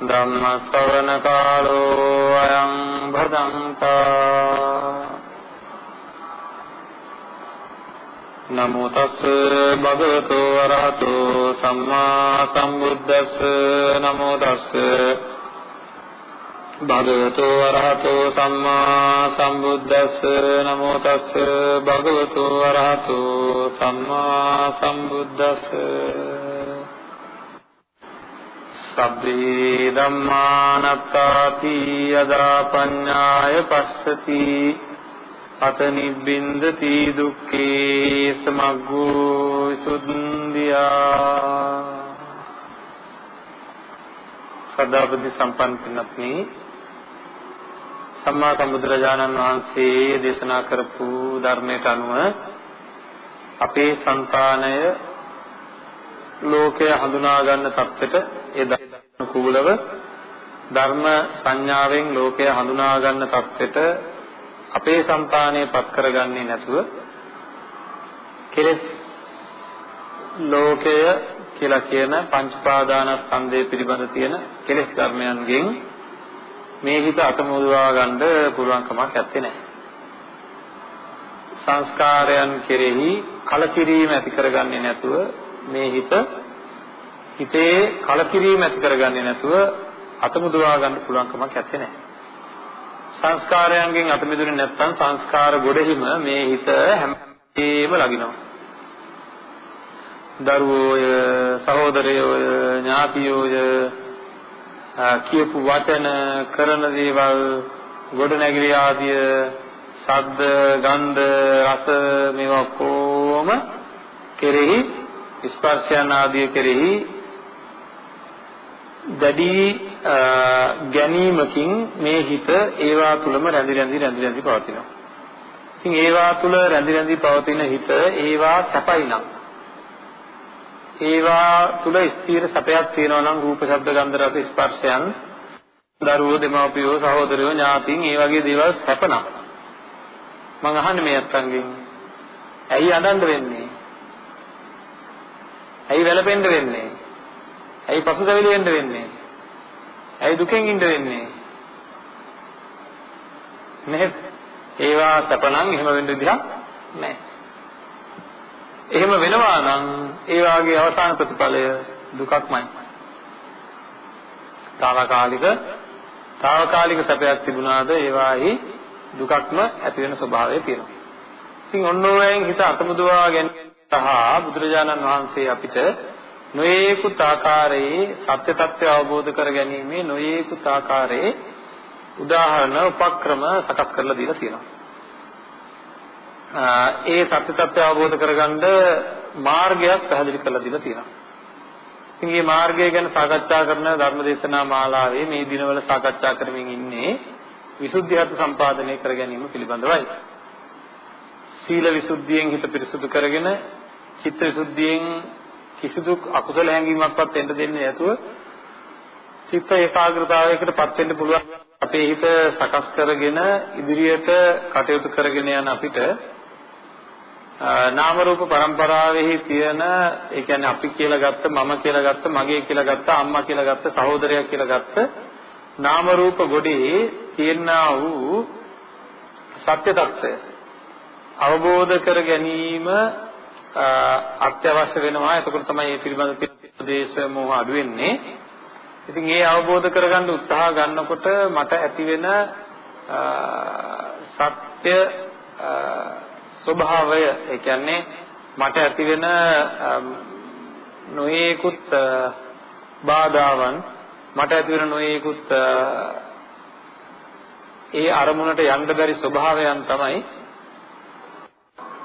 ධම්ම ශ්‍රවණ කාලෝ අයං භදංතා නමෝ තස් භගවතු වරහතෝ සම්මා සම්බුද්දස්ස නමෝ තස් භගවතු වරහතෝ සම්මා සම්බුද්දස්ස නමෝ තස් භගවතු වරහතෝ සම්මා සම්බුද්දස්ස සබ්බේ ධම්මානත්තාති යදා පඤ්ඤාය පස්සති. අත නිබ්බින්දති දුක්ඛේ සමග්ගෝ සුද්ධියා සදාබුද්ධ සම්පන්න පින්වත්නි සම්මා සම්බුදුරජාණන් වහන්සේ දේශනා කරපු ධර්මයට අනුව අපේ సంతානය ලෝකය හඳුනා ගන්න තත්ත්වයට ඒ ධර්මකූලව ධර්ම සංඥාවෙන් ලෝකය හඳුනා ගන්න තත්ත්වයට අපේ సంతානය පත් කරගන්නේ නැතුව කෙලෙස් ලෝකය කියලා කියන පංච පාදානස්කන්ධය පිළිබඳ තියෙන කෙලෙස් ධර්මයන්ගෙන් මේ හිත අතමුදවා ගන්න පුළුවන් කමක් නැත්තේ නෑ. සංස්කාරයන් කෙරෙහි කලකිරීම ඇති කරගන්නේ නැතුව මේ හිත හිතේ කලකිරීම ඇති කරගන්නේ නැතුව අතමුදවා ගන්න පුළුවන් කමක් නැත්තේ නෑ. සංස්කාරයන්ගෙන් අත මිදුනේ නැත්නම් සංස්කාර ගොඩෙහිම මේ හිත හැමදේම ලගිනවා. දරුවෝය, සහෝදරයෝය, ඥාතියෝය කියපු වචන, කරන දේවල්, ගොඩනැගිලි ආදිය, ශබ්ද, ගන්ධ, රස මේවා කොහොම කෙරෙහි ස්පර්ශයන් ආදිය කෙරෙහි දැඩි ගැනීමකින් මේ හිත ඒවා තුලම රැඳි රැඳි රැඳි රැඳි පවතිනවා. ඉතින් ඒවා තුල රැඳි රැඳි පවතින හිත ඒවා සැපයි නම් ඒවා තුල ස්ථීර සැපයක් තියෙනවා නම් රූප ශබ්ද ගන්ධ රස ස්පර්ශයන් දරුවෝ දෙමව්පියෝ සහෝදරයෝ ඥාතීන් ඒ වගේ දේවල් සැපනම් මම අහන්නේ මේ අත්ංගෙන්. ඇයි අඬන්න වෙන්නේ? ඇයි වැළපෙන්න වෙන්නේ? ඇයි පසුතැවිලි වෙන්න වෙන්නේ? ඇයි දුකෙන් ඉඳ වෙන්නේ? නේද? ඒවා සැපනම් එහෙම වෙන්න විදිහක් නැහැ. එහෙම වෙනවා නම් ඒ වාගේ අවසාන ප්‍රතිඵලය දුකක්මයි. తాවකාලික తాවකාලික සැපයක් තිබුණාද ඒවායි දුකක්ම ඇති වෙන ස්වභාවය තියෙනවා. ඉතින් ඔන්න ඔයයන් හිත අතමුදවා ගැනීම සහ බුදුරජාණන් වහන්සේ අපිට නොයේකුත් ආකාරයේ සත්‍ය తත්වය අවබෝධ කර ගැනීමේ නොයේකුත් ආකාරයේ උදාහරණ උපක්‍රම සකස් කරලා දීලා තියෙනවා. ඒ සත්‍ය తත්වය අවබෝධ කරගන්න මාර්ගයක් පැහැදිලි කරලා දීලා තියෙනවා. ඉතින් මේ මාර්ගය ගැන සාකච්ඡා කරන ධර්මදේශනා මාලාවේ මේ දිනවල සාකච්ඡා කරමින් ඉන්නේ විසුද්ධියත් සම්පාදනය කර ගැනීම පිළිබඳවයි. සීල විසුද්ධියෙන් හිත පිරිසුදු කරගෙන චිත්ත විසුද්ධියෙන් කිසිදු අකුසල හැඟීමක්වත් එන්න දෙන්නේ නැතුව චිත්ත ඒකාග්‍රතාවයකටපත් වෙන්න පුළුවන් අපේ හිත සකස් කරගෙන ඉදිරියට කටයුතු කරගෙන යන අපිට නාම රූප પરම්පරාවෙහි තියෙන ඒ කියන්නේ අපි කියලා ගත්ත මම කියලා ගත්ත මගේ කියලා ගත්ත අම්මා කියලා ගත්ත සහෝදරයා කියලා ගත්ත නාම රූප ගොඩේ තියෙනා වූ සත්‍ය తত্ত্বය අවබෝධ කර ගැනීම අත්‍යවශ්‍ය වෙනවා. එතකොට තමයි මේ පිළිබඳ උපදේශ මොහ අඩු වෙන්නේ. ඉතින් ඒ අවබෝධ කරගන්න උත්සාහ ගන්නකොට මට ඇති වෙන සත්‍ය ස්වභාවය ඒ කියන්නේ මට ඇති වෙන නොයේකුත් බාධාවන් මට ඇති වෙන නොයේකුත් ඒ අරමුණට යන්න බැරි ස්වභාවයන් තමයි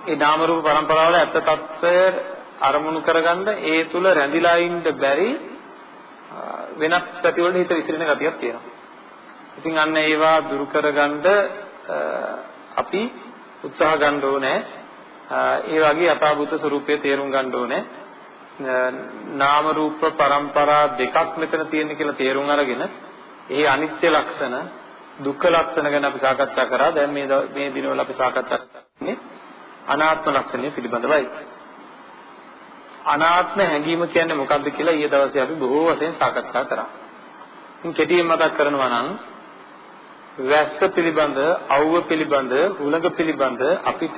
ඒ නාම රූප પરම්පරාවල ඇත්ත తত্ত্বය අරමුණු කරගන්න ඒ තුල රැඳිලා ඉන්න බැරි වෙනත් පැතිවලට හිත විසිරෙන ගතියක් තියෙනවා. ඉතින් අන්න ඒවා දුරු කරගන්න අපි උත්සාහ ගන්න ඕනේ. ඒ වගේ අපාභූත ස්වરૂපයේ තේරුම් ගන්න ඕනේ. නාම රූප પરම්පරා දෙකක් මෙතන තියෙන කියලා තේරුම් අරගෙන ඒ අනිත්‍ය ලක්ෂණ දුක්ඛ ලක්ෂණ ගැන අපි සාකච්ඡා කරා. දැන් මේ මේ දිනවල අපි සාකච්ඡා කරන්නේ අනාත්ම ලක්ෂණය පිළිබඳවයි අනාත්ම හැඟීම කියන්නේ මොකක්ද කියලා ඊයේ දවසේ අපි බොහෝ වශයෙන් සාකච්ඡා කරා. ඉතින් කෙටියෙන් මතක් කරනවා නම් වැස්ස පිළිබඳ, අවුව පිළිබඳ, හුලඟ පිළිබඳ අපිට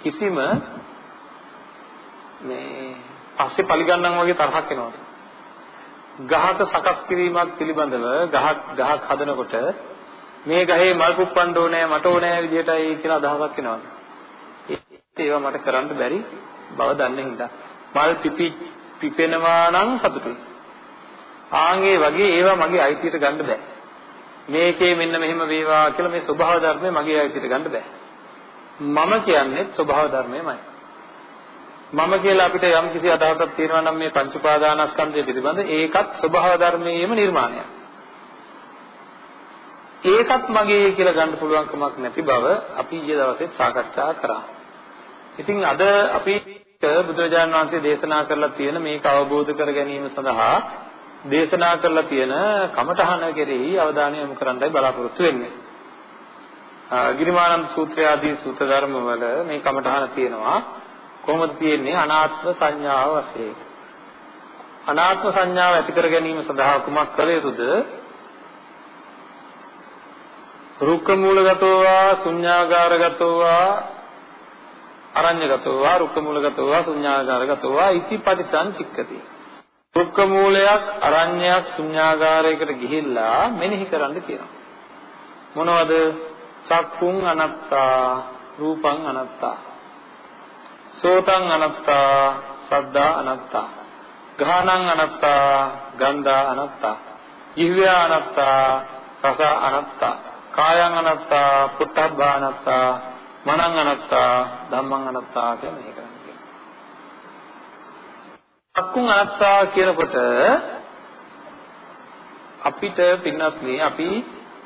කිසිම මේ පස්සේ පරිගන්නම් වගේ තරහක් එනවද? ගහක සකස් කිරීමක් පිළිබඳව ගහක් ගහක් හදනකොට මේ ගහේ මල් පුප්පන්න ඕනේ මට ඕනේ විදියටයි කියලා අදහසක් එනවද? ඒවා මට කරන්න බැරි බව දන්නේ හින්දා මල් පිපි පිපෙනවා නම් සතුටුයි. ආන්ගේ වගේ ඒවා මගේ අයිතියට ගන්න බෑ. මේකේ මෙන්න මෙහෙම වේවා කියලා මේ ස්වභාව ධර්මය මගේ අයිතියට ගන්න බෑ. මම කියන්නේ ස්වභාව ධර්මයමයි. මම කියලා අපිට යම් කිසි අදහසක් තියෙනවා නම් මේ පංච උපාදානස්කන්ධය පිළිබඳ ඒකත් ස්වභාව ධර්මයේම නිර්මාණයක්. ඒකත් මගේ කියලා ගන්න පුළුවන් කමක් නැති බව අපි ඊයේ දවසේ සාකච්ඡා කරා. ඉතින් අද අපි බුදුරජාන් වහන්සේ දේශනා කරලා තියෙන මේක අවබෝධ කර ගැනීම සඳහා දේශනා කරලා තියෙන කමඨහන කෙරෙහි අවධානය යොමු කරන්නයි බලාපොරොත්තු වෙන්නේ. ගිරිමානන්ද සූත්‍රය ආදී සූත්‍ර ධර්ම වල මේ කමඨහන තියෙනවා කොහොමද තියෙන්නේ අනාත්ම සංඥාව වශයෙන්. අනාත්ම සංඥාව ඇති කර ගැනීම සඳහා කුමක් කළ යුතුද? රුක්ක මූලගතෝවා ශුඤ්ඤාගාරගතෝවා අරඤ්‍යගතෝවා රුක්ක මූලගතෝවා ශුඤ්ඤාගාරගතෝවා ඉති පටිසං චික්කති. රුක්ක මූලයක් අරඤ්‍යයක් ශුඤ්ඤාගාරයකට ගිහිල්ලා මෙනෙහි කරන්න කියනවා. මොනවද? චක්කුං අනත්තා රූපං අනත්තා සෝතං අනත්තා සද්දා අනත්තා ගානං අනත්තා ගන්ධා අනත්තා ජීවයා අනත්තා රස අනත්තා කායං අනත්තා පුට්ඨබ්බා අනත්තා මනං අනත්තා ධම්මං අනත්තා කියලා මෙහෙ කරන්නේ. චක්කුං අනත්තා කියනකොට අපිට පින්නත් මේ අපි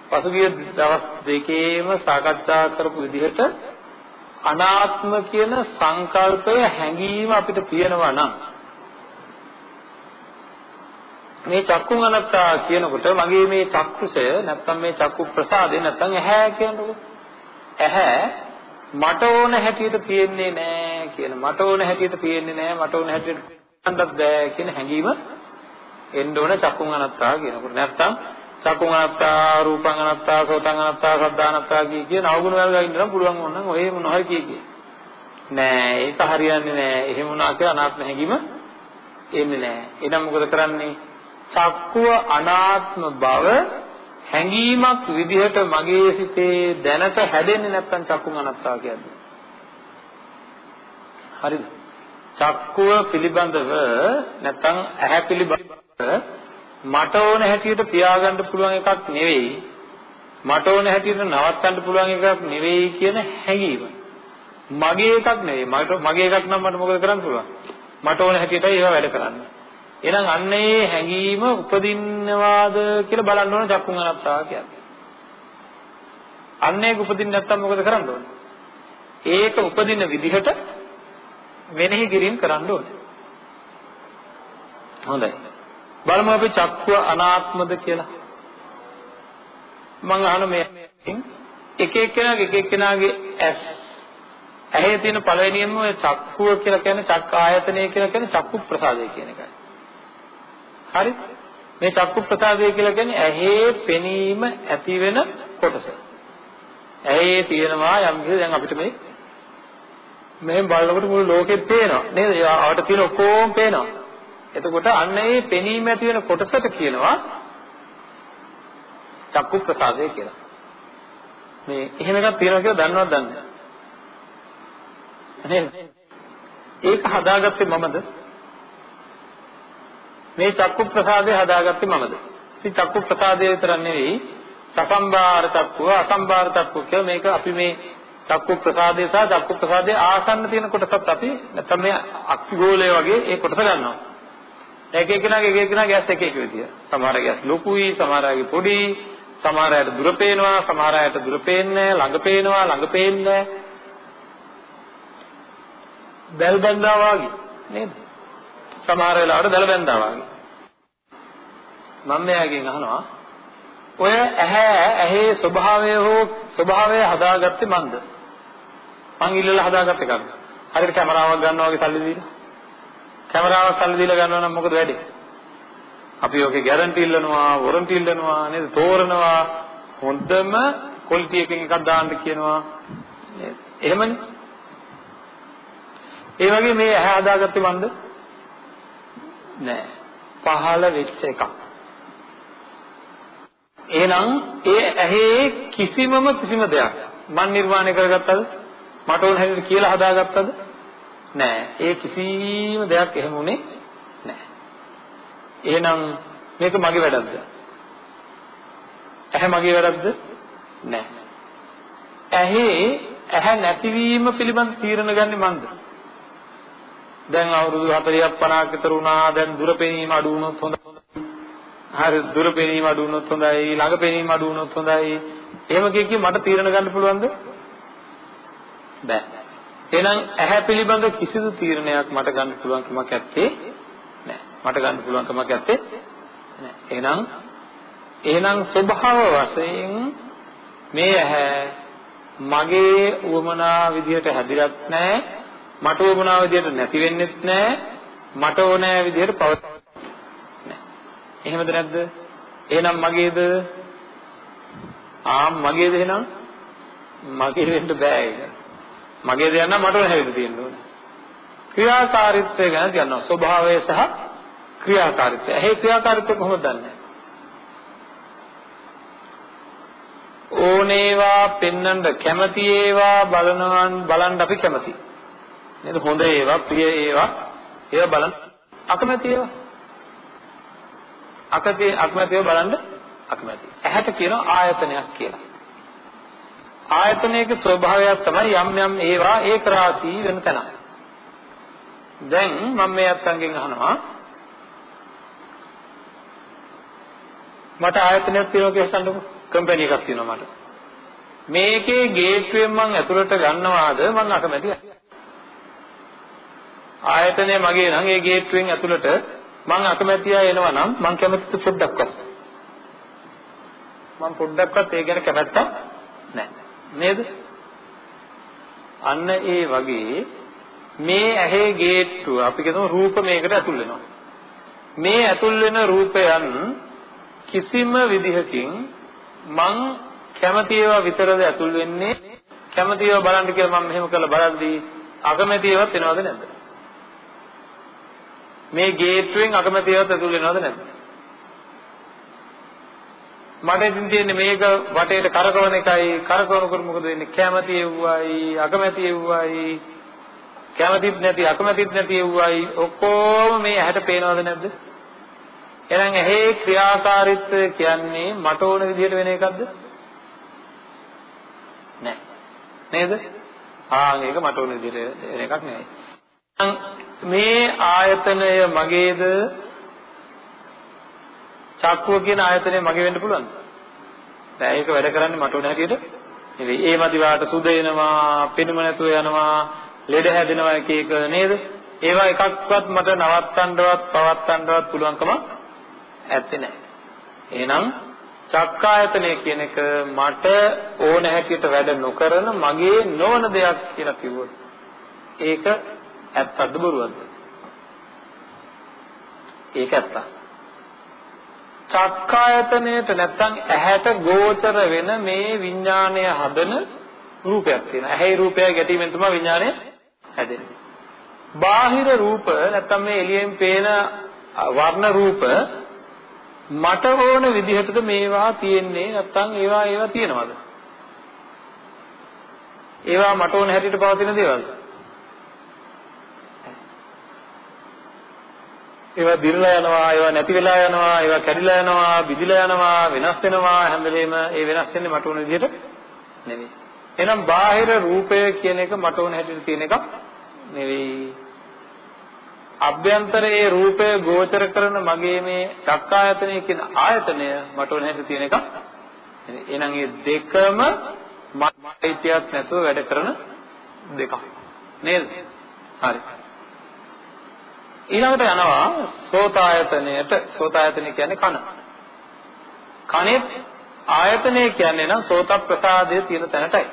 පසුගිය දවස් දෙකේම සාකච්ඡා කරපු විදිහට අනාත්ම කියන සංකල්පය හැඟීම අපිට තියෙනවා නම් මේ චක්කුං අනත්තා කියනකොට මගේ මේ චක්කුසය නැත්තම් මේ චක්කු ප්‍රසාදේ නැත්තම් ඇහැ කියනකොට ඇහැ මට ඕන හැටියට තියෙන්නේ නැහැ කියන මට ඕන හැටියට තියෙන්නේ නැහැ මට ඕන හැටියට ගන්නත් බෑ කියන හැඟීම එන්න ඕන චක්කුං අනත්තා කියනකොට. නැත්තම් චක්කුං අනත්තා රූපං අනත්තා සෝතං අනත්තා සද්ධා අනත්තා කිය කිය නවගුණ වල ගින්න නම් පුළුවන් වුණනම් ඔය මොන හරි කිය කිය. නෑ ඒක හරියන්නේ නෑ. එහෙම වුණා කියලා අනාත්ම හැඟීම එන්නේ නෑ. එහෙනම් මොකද කරන්නේ? චක්කුව අනාත්ම බව හැඟීමක් විදිහට මගේ සිතේ දැනට හැදෙන්නේ නැත්නම් චක්කුං අනත්තා කියන්නේ හරිද? චක්කුව පිළිබඳව නැත්නම් ඇහැ පිළිබඳව මට ඕන හැටියට තියාගන්න පුළුවන් එකක් නෙවෙයි. මට ඕන හැටියට නවත්තන්න පුළුවන් එකක් නෙවෙයි කියන හැඟීම. මගේ එකක් නෙවෙයි. මට මගේ එකක් නම් මට මොකද කරන්න පුළුවන්? මට ඕන හැටියටයි ඒවා වැඩ කරන්න. එහෙනම් අන්න ඒ හැඟීම උපදින්නවාද කියලා බලන්න ඕන චක්කුන් අනත්තා කියන්නේ. අන්න ඒක උපදින්න නැත්තම් මොකද කරන්න ඕන? ඒක උපදින විදිහට මෙනෙහි කිරීම කරන්න ඕනේ. හොඳයි. බලමු අපි චක්කුව අනාත්මද කියලා. මම අහන මේ එක එක්කෙනාගේ එක එක්කෙනාගේ ඇස්. ඇහි තියෙන පළවෙනියෙන්ම ඔය චක්කුව කියලා කියන්නේ චක්ක ආයතනය කියලා කියන්නේ චක්කු ප්‍රසාදය කියන එකයි. හරි? මේ චක්කු ප්‍රසාදය කියලා කියන්නේ ඇහි පෙනීම ඇති වෙන කොටස. ඇහි තියෙනවා යම් කිසි දැන් අපිට මේ මෙහෙම බලනකොට මුළු ලෝකෙත් පේනවා නේද? ආවට තියෙන ඔක්කොම පේනවා. එතකොට අන්න ඒ පෙනීම ඇති වෙන කොටසට කියනවා චක්කු ප්‍රසාදය කියලා. මේ එහෙම එකක් තියෙනවා කියලා දන්නවද දන්නේ නැහැ. ඒක හදාගත්තේ මමද? මේ චක්කු ප්‍රසාදය හදාගත්තේ මමද? ඉතින් චක්කු ප්‍රසාදය විතර නෙවෙයි සසම්බාර චක්කුව අසම්බාර චක්කුව කියලා මේක අපි මේ චක්කු ප්‍රසාදය සහ චක්කු ප්‍රසාදයේ ආසන්න තියෙන කොටසත් අපි නැත්නම් මේ අක්ෂිගෝලය වගේ ඒ කොටස ගන්නවා. එක එකනාගේ එක එකනාගේ ඇස් එක එක විදිය. සමහරගේ ඇස් ලොකුයි, සමහරගේ පොඩි, සමහර අයට දුර පේනවා, සමහර අයට දුර පේන්නේ ළඟ පේනවා, ළඟ පේන්නේ බැල් බැඳා වගේ නේද? සමහර වෙලාවට බැල බැඳා වගේ. මම මෙයාගෙන් අහනවා ඔය ඇහැ ඇහි ස්වභාවය හෝ ස්වභාවය හදාගත්තේ මන්ද? මං ඉල්ලලා හදාගත්ත එකක්ද? හරියට කැමරාවක් ගන්නවා වගේ සල්ලි දීලා. කැමරාවක් සල්ලි දීලා ගන්නවා නම් මොකද වෙන්නේ? අපි ඔකේ ගැරන්ටි ඉල්ලනවා, වොරන්ටි ඉල්ලනවා නේද? තෝරනවා. හොඳම ක්වොලිටි එකකින් එකක් දාන්න කියනවා. නේද? එහෙමනේ. ඒ වගේ මේ ඇහැ හදාගත්තේ මන්ද? නෑ. පහළ වෙච්ච එකක්. එහෙනම් ඒ ඇහි කිසිමම කිසිම දෙයක් මන් නිර්මාණය කරගත්තද? මට ඕන හැටියට කියලා හදාගත්තද? නෑ. ඒ කිසිම දෙයක් එහෙම උනේ නෑ. එහෙනම් මේක මගේ වැඩක්ද? ඇහැ මගේ වැඩක්ද? නෑ. ඇහි ඇහැ නැතිවීම පිළිබඳ තීරණ ගන්නේ මන්ද? දැන් අවුරුදු 40ක් 50ක් විතර වුණා. දැන් දුර පෙනීම අඩු වුණොත් හොඳයි. හරි දුර පෙනීම අඩු වුණොත් හොඳයි. ළඟ පෙනීම අඩු වුණොත් හොඳයි. එහෙම කිය කිය මට තීරණ ගන්න පුළුවන්ද? බෑ. එහෙනම් ඇහැ පිළිබඳ කිසිදු තීරණයක් මට ගන්න පුළුවන් කමක් නැත්තේ නෑ. මට ගන්න පුළුවන් කමක් නැත්තේ නෑ. එහෙනම් එහෙනම් ස්වභාව වශයෙන් මේ ඇහැ මගේ උවමනා විදියට හැදිරත් නෑ. මට උවමනා විදියට නැති වෙන්නෙත් නෑ මට ඕනෑ විදියට පවතින එහෙමද නැද්ද? එහෙනම් මගේද? ආ මගේද එහෙනම්? මගේ වෙන්න බෑ ඒක. මගේද යන්න මට ඕන හැවිද තියෙන්න ඕනේ. ක්‍රියාකාරීත්වය ගැන කියනවා. ස්වභාවය සහ ක්‍රියාකාරීත්වය. එහේ ක්‍රියාකාරීත්වය කොහොමද දන්නේ? ඕනේවා පෙන්වන්න කැමති ඒවා බලනවන් බලන්න අපි කැමති. නේද? හොඳ ඒවා, ප්‍රිය ඒවා ඒවා බලන්න අකමැති ඒවා. අකතේ අකමැතිව බලන්න අකමැති. ඇහැට කියනවා ආයතනයක් කියලා. ආයතනයක ස්වභාවයක් තමයි යම් යම් ඒවා ඒක රාශී වෙන තැන. දැන් මම මේ අත්ංගෙන් අහනවා මට ආයතනයක් තියෙනවා කියලා හිතන්නකෝ. කම්පැනි එකක් තියෙනවා මට. මේකේ ගේට්ටුවෙන් මම ඇතුළට ගන්නවාද මම අකමැතියි. ආයතනය මගේ නම් ඒ ගේට්ටුවෙන් ඇතුළට මං අකමැති අය එනවා නම් මං කැමතිද පොඩ්ඩක්වත්? මං පොඩ්ඩක්වත් ඒ ගැන කැමැත්තක් නැහැ. නේද? අන්න ඒ වගේ මේ ඇහි ගේට්ටුව අපි කියමු රූප මේකට ඇතුල් වෙනවා. මේ ඇතුල් වෙන රූපයන් කිසිම විදිහකින් මං කැමති ඒවා විතරද ඇතුල් වෙන්නේ? කැමති ඒවා බලන්න කියලා මම මෙහෙම කරලා බලද්දී අකමැති ඒවාත් එනවද නැද්ද? මේ ගේට්ටුවෙන් අකමැතිවත් ඇතුල් වෙනවද නැද්ද? මට ඉතින් තියෙන්නේ මේක වටේට කරකවන එකයි කරකවනකොට මොකද වෙන්නේ? කැමැති එව්වයි අකමැති එව්වයි කැමැතිත් නැති අකමැතිත් නැති එව්වයි ඔක්කොම මේ ඇහැට පේනවද නැද්ද? එහෙනම් ඇහි ක්‍රියාකාරීත්වය කියන්නේ මට ඕන විදිහට වෙන එකක්ද? නෑ. නේද? ආන් ඒක මට ඕන විදිහට වෙන එකක් නෙවෙයි. මේ ආයතනය මගේද චක්කුව කියන ආයතනය මගේ වෙන්න පුළුවන්ද? දැන් ඒක වැඩ කරන්නේ මට උන හැටියට නෙවෙයි. ඒ මදිවාට සුද එනවා, පෙනුම නැතුව යනවා, ලෙඩ හැදෙනවා එක එක නේද? ඒවා එකක්වත් මට නවත්තන්නවත් පවත්තන්නවත් පුළුවන්කම ඇත්තේ නැහැ. එහෙනම් චක්කායතනය කියන එක මට ඕන හැටියට වැඩ නොකරන මගේ නොවන දෙයක් කියලා කිව්වොත් ඒක ඇත්තක්ද බොරුවක්ද? ඒක ඇත්තක්. චක්කායතනයට නැත්තම් ඇහැට ගෝචර වෙන මේ විඥාණය හදන රූපයක් තියෙනවා. ඇහැයි රූපය ගැටීමෙන් තමයි විඥාණය හැදෙන්නේ. බාහිර රූප නැත්තම් මේ එළියෙන් පේන වර්ණ රූප මට ඕන විදිහටද මේවා තියෙන්නේ නැත්තම් ඒවා ඒවා තියෙනවද? ඒවා මට ඕන හැටියට පවතින දේවල්ද? ඒවා දිරලා යනවා, ඒවා නැති වෙලා යනවා, ඒවා කැඩිලා යනවා, බිඳිලා යනවා, වෙනස් වෙනවා හැම වෙලේම ඒ වෙනස් වෙන්නේ මට ඕන විදිහට නෙවෙයි. එහෙනම් බාහිර රූපය කියන එක මට ඕන හැටියට තියෙන එකක් නෙවෙයි. අභ්‍යන්තරයේ රූපය ගෝචර කරන මගේ මේ චක්කායතනය කියන ආයතනය මට ඕන හැටියට තියෙන එකක් එහෙනම් මේ දෙකම මෛත්‍රියක් නැතුව වැඩ කරන දෙකක්. නේද? හරි. ඊළඟට යනවා සෝතායතනයට සෝතායතනය කියන්නේ කන. කනේ ආයතනය කියන්නේ නම් සෝත ප්‍රසාදයේ තියෙන තැනටයි.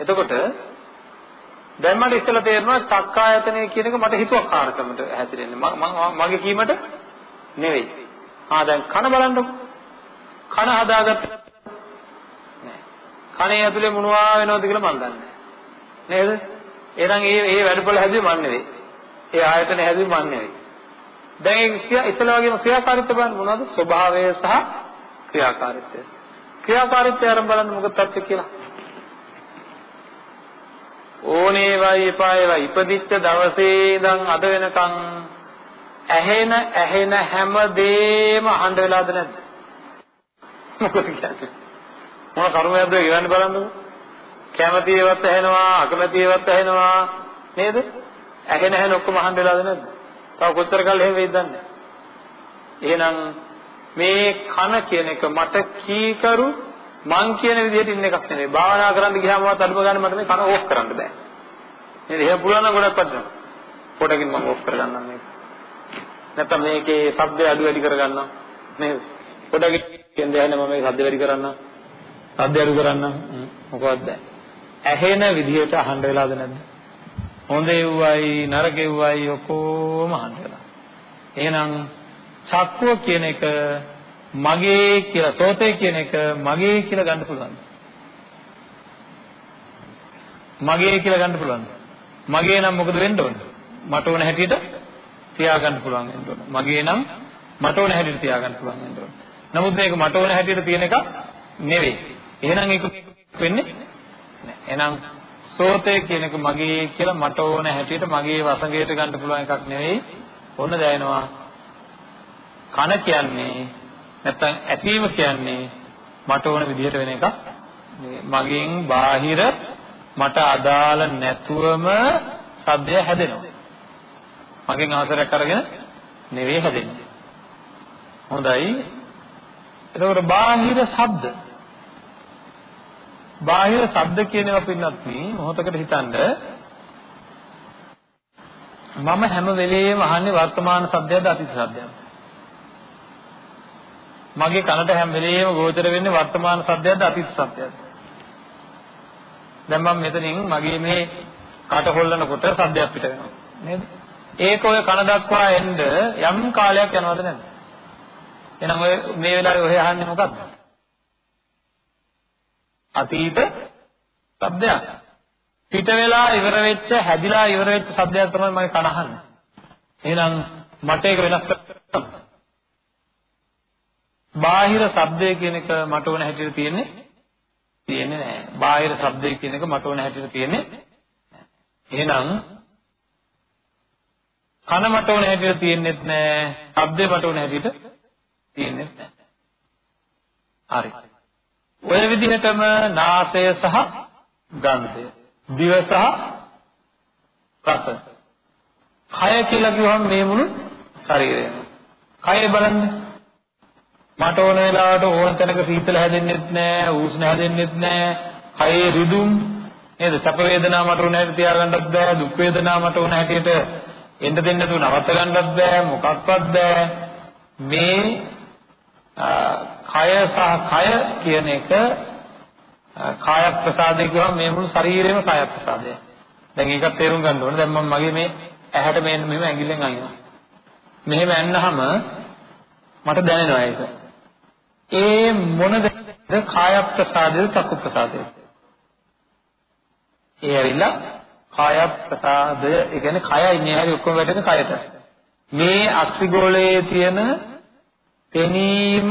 එතකොට දැන් මට ඉස්සෙල්ලා තේරෙනවා චක්කායතනය කියන එක මට හිතුවක්කාරකමට හැසිරෙන්නේ. මගේ කීමට නෙවෙයි. ආ දැන් කන බලන්නකො. කන හදාගත්ත නෑ. කනේ ඇතුලේ මොනවා වෙනවද කියලා මන් දන්නේ නේද? එහෙනම් ඒ ඒ වැඩපොළ හැදුවේ මන් නෙවෙයි. ඒ ආයතන හැදුවේ මන් නෙවෙයි. දැන් ඒ ඉස්සෙල්ලා වගේම ක්‍රියාකාරීත්වය බලන්න මොනවද? ස්වභාවය සහ ක්‍රියාකාරීත්වය. ක්‍රියාකාරීත්වය ආරම්භ බලන්න මොකද තත්ත්වය කියලා. ඕනේවයි එපායවයි ඉපදිච්ච දවසේ ඉඳන් අද වෙනකන් ඇහෙන ඇහෙන හැම දෙෙම අහන්න වෙලාද නැද්ද? මොකද කියන්නේ? මොන කර්මයක්ද ඉවන්න බලන්නකො. කැමති ඒවත් ඇහෙනවා, අකමැති ඒවත් ඇහෙනවා නේද? ඇහෙන ඇහෙන ඔක්කොම අහන්න වෙලාද නැද්ද? තව කොච්චර කල් එහෙම වෙයිද දන්නේ එහෙනම් මේ කන කියන එක මට කීකරු මං කියන විදිහට ඉන්න එකක් නෙවෙයි. භාවනා කරන්න ගියාමවත් අඩුම ගන්න මට මේ කන ඕෆ් කරන්න බෑ. නේද? එහෙම පුළුවන් නම් ගොඩක් වටිනවා. පොඩකින් මම ඕෆ් කරගන්නම් මේක. නැත්නම් මේකේ ශබ්දය අඩු වැඩි කරගන්නම්. නේද? පොඩකින් කියන්නේ නැහැ මම මේ ශබ්ද වැඩි කරන්නම්. ශබ්ද අඩු කරන්නම්. මොකවත් බෑ. ඇහෙන විදිහට අහන්න වෙලාද නැද්ද? හොඳ එව්වයි නරක එව්වයි ඔක්කොම අහන්න වෙලා. එහෙනම් චක්කුව කියන එක මගේ කියලා සෝතේ කියන එක මගේ කියලා ගන්න පුළුවන්. මගේ කියලා ගන්න පුළුවන්. මගේ නම් මොකද වෙන්න ඕන? මට ඕන හැටියට තියාගන්න පුළුවන් වෙන්න ඕන. මගේ නම් මට ඕන හැටියට තියාගන්න පුළුවන් වෙන්න ඕන. නමුත් මේක මට ඕන හැටියට තියෙන එකක් නෙවෙයි. එහෙනම් ඒක වෙන්නේ නැහැ. එහෙනම් සෝතේ කියන එක මගේ කියලා මට ඕන හැටියට මගේ වසඟයට ගන්න පුළුවන් එකක් නෙවෙයි. ඕන දැනෙනවා. කන කියන්නේ නැත්තම් ඇසීම කියන්නේ මට ඕන විදිහට වෙන එකක් මගෙන් බාහිර මට අදාළ නැතුවම සද්දය හැදෙනවා. මගෙන් අවසරයක් අරගෙන නෙවෙයි හැදෙන්නේ. හොඳයි. එතකොට බාහිර ශබ්ද බාහිර ශබ්ද කියනවා පින්නත් මේ මොහොතකට හිතනද මම හැම වෙලෙම අහන්නේ වර්තමාන ශබ්දයක්ද අතීත ශබ්දයක්ද? මගේ කනට හැම වෙලෙම ගෝචර වෙන්නේ වර්තමාන ශබ්දයක්ද අතීත ශබ්දයක්ද? දැන් මම මෙතනින් මගේ මේ කට හොල්ලනකොට ශබ්දයක් පිට වෙනවා. නේද? ඒක ඔය කන දක්වා එන්න යම් කාලයක් යනවද නැද්ද? එහෙනම් ඔය මේ වෙලාවේ ඔය අහන්නේ මොකක්ද අතීත ශබ්දයක් පිට වෙලා ඉවර වෙච්ච හැදිලා ඉවර වෙච්ච ශබ්දයක් තමයි මගේ කන අහන්නේ එහෙනම් මට ඒක වෙනස් කරන්න බාහිර ශබ්දය කියන එක මට ඕන හැටියට තියෙන්නේ තියෙන්නේ නැහැ. බාහිර ශබ්දය කියන එක මට ඕන හැටියට තියෙන්නේ එහෙනම් කන මට ඕන හැටියට තියෙන්නේත් නැහැ. ශබ්දේ මට ඕන හැටියට තියෙන්නේත් නැහැ. හරි. ඔය විදිහටම නාසය සහ ගන්ධය, දිව සහ රස. කය කියලා කිව්වම මේ මුළු ශරීරයම. කය බලන්න. මට ඕන වෙලාවට ඕන තැනක සීතල හැදෙන්නෙත් නෑ උෂ්ණ හැදෙන්නෙත් නෑ. කයේ රිදුම්. නේද? සැප වේදනා මට ඕන හැටියට තියාගන්නත් බෑ. දුක් වේදනා මට ඕන හැටියට එන්න දෙන්න තු නවත්ත ගන්නත් බෑ. මොකක්වත් බෑ. මේ කය සහ කය කියන එක කාය ප්‍රසාදේ කියවම මේ මුළු ශරීරෙම කාය ප්‍රසාදය. දැන් ඒකත් තේරුම් ගන්න ඕනේ. දැන් මම මගේ මේ ඇහැට මෙන්න මෙහෙම ඇඟිල්ලෙන් අයිනවා. මෙහෙම ඇන්නහම මට දැනෙනවා ඒක. ඒ මොනද කාය ප්‍රසාදද චක්කු ප්‍රසාදද? ඒ ඇවිල්ලා කාය ප්‍රසාදය ඒ කියන්නේ කයයි මේ හැරි ඔක්කොම වැටෙන කයට. මේ අක්සිගෝලයේ තියෙන පෙනීම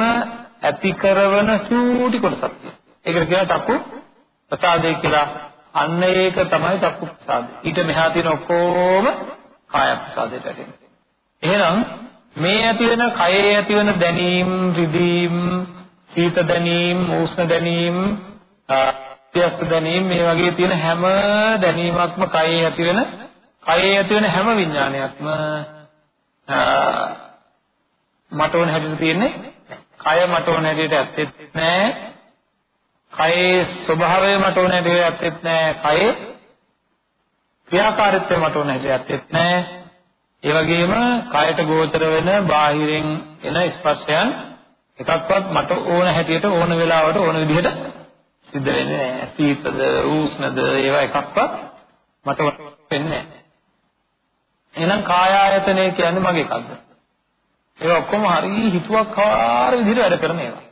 ඇති කරන චූටි කොටසක් තියෙනවා. ඒකට කියනවා චක්කු ප්‍රසාදය කියලා. අන්න ඒක තමයි චක්කු ප්‍රසාදය. ඊට මෙහා තියෙන ඔක්කොම කාය ප්‍රසාදයට වැටෙනවා. එහෙනම් මේ ඇති වෙන කයේ ඇති වෙන දැනීම්, රිදීම්, සීත දැනීම්, උෂ්ණ දැනීම්, අධ්‍යස්ත දැනීම් මේ වගේ තියෙන හැම දැනීමක්ම කයේ ඇති වෙන කයේ ඇති වෙන හැම විඥානයක්ම මට ඕන හැටියට තියෙන්නේ කය මට ඕන හැටියට ඇත්තෙත් නැහැ. කයේ ස්වභාවය මට ඕන හැටියට ඇත්තෙත් නැහැ. කයේ ක්‍රියාකාරීත්වය මට ඕන හැටියට ඇත්තෙත් නැහැ. ඒ වගේම කයට ගෝචර වෙන බාහිරින් එන ස්පර්ශයන් එකක්වත් මට ඕන හැටියට ඕන වෙලාවට ඕන විදිහට සිද්ධ වෙන්නේ නැහැ. සීතද, උෂ්ණද ඒවා එකක්වත් මට වෙන්නේ නැහැ. එහෙනම් කාය ආයතනය කියන්නේ මගේ එකක්ද? ඒක ඔක්කොම හරිය හිතුවක්කාර විදිහට වැඩ කරන ඒවා.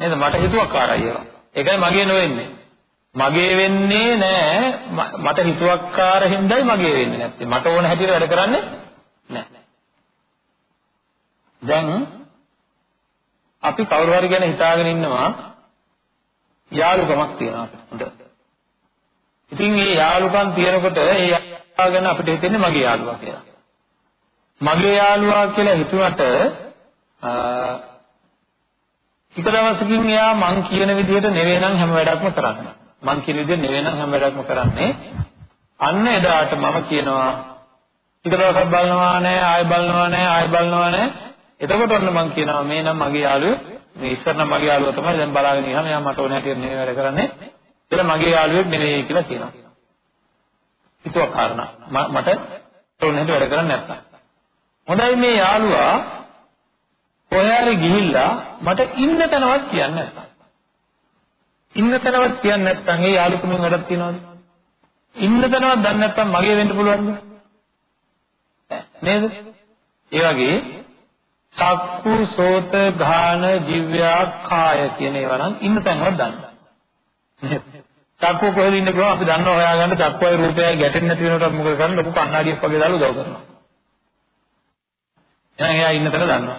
නේද? මට හිතුවක්කාරයි ඒවා. ඒකයි මගේ නොවෙන්නේ. මගේ වෙන්නේ නෑ මට හිතුවක්කාර හින්දායි මගේ වෙන්නේ නැත්තේ. මට ඕන හැටියට වැඩ කරන්නේ නෑ. දැන් අපි කවුරු හරි ගැන හිතාගෙන ඉන්නවා යාළුකමක් තියෙනවා අපිට. ඉතින් මේ යාළුකම් තියෙනකොට ඒ යාළුවා ගැන අපිට හිතෙන්නේ මගේ යාළුවා කියලා. මගේ යාළුවා කියලා හිතුවට ටික දවසකින් එයා මං කියන විදිහට නෙවෙයි නම් හැම වැඩක්ම කරන්නේ. මං කියන විදිහට නෙවෙයි නම් හැම වැඩක්ම කරන්නේ. අන්න එදාට මම කියනවා ටික දවසක් බලනවා නෑ ආයෙ බලනවා නෑ ආයෙ බලනවා නෑ. එතකොට ඔන්න මං කියනවා මේ නම් මගේ යාළුවෝ මේ ඉස්සර නම් මගේ යාළුවා තමයි දැන් බලාගෙන ඉන්නවා එයා මට ඕන හැටියට නෙවෙයි වැඩ කරන්නේ. ඒක මගේ යාළුවෙක් නෙවෙයි කියලා කියනවා. හිතුවක් කාරණා මට ඕන හැටියට වැඩ කරන්නේ නැත්තම්. හොඳයි මේ යාළුවා කොහේ ගිහිල්ලා මට ඉන්න තැනවත් කියන්නේ නැත්තම්. ඉන්න තැනවත් කියන්නේ නැත්තම් ඒ යාළුකමෙන් වැඩක් තියනවද? ඉන්න තැනවත් දන්නේ නැත්තම් මගේ වෙන්න පුළුවන්ද? නේද? ඒ වගේ චක්කු සෝත ඝාන ජීවයා කාය කියන ඒවා නම් ඉන්න තැනවත් දන්නේ. චක්කු කොහෙද ඉන්නේ කියලා අපි දන්නව හොයාගන්න චක්කුයි රූපයයි ගැටෙන්නේ නැති වෙනකොට මොකද කරන්නේ? ලොකු කණ්ණාඩියක් වගේ දාලා උදව් කරනවා. එහෙනම් එයා ඉන්න තැන දන්නවා.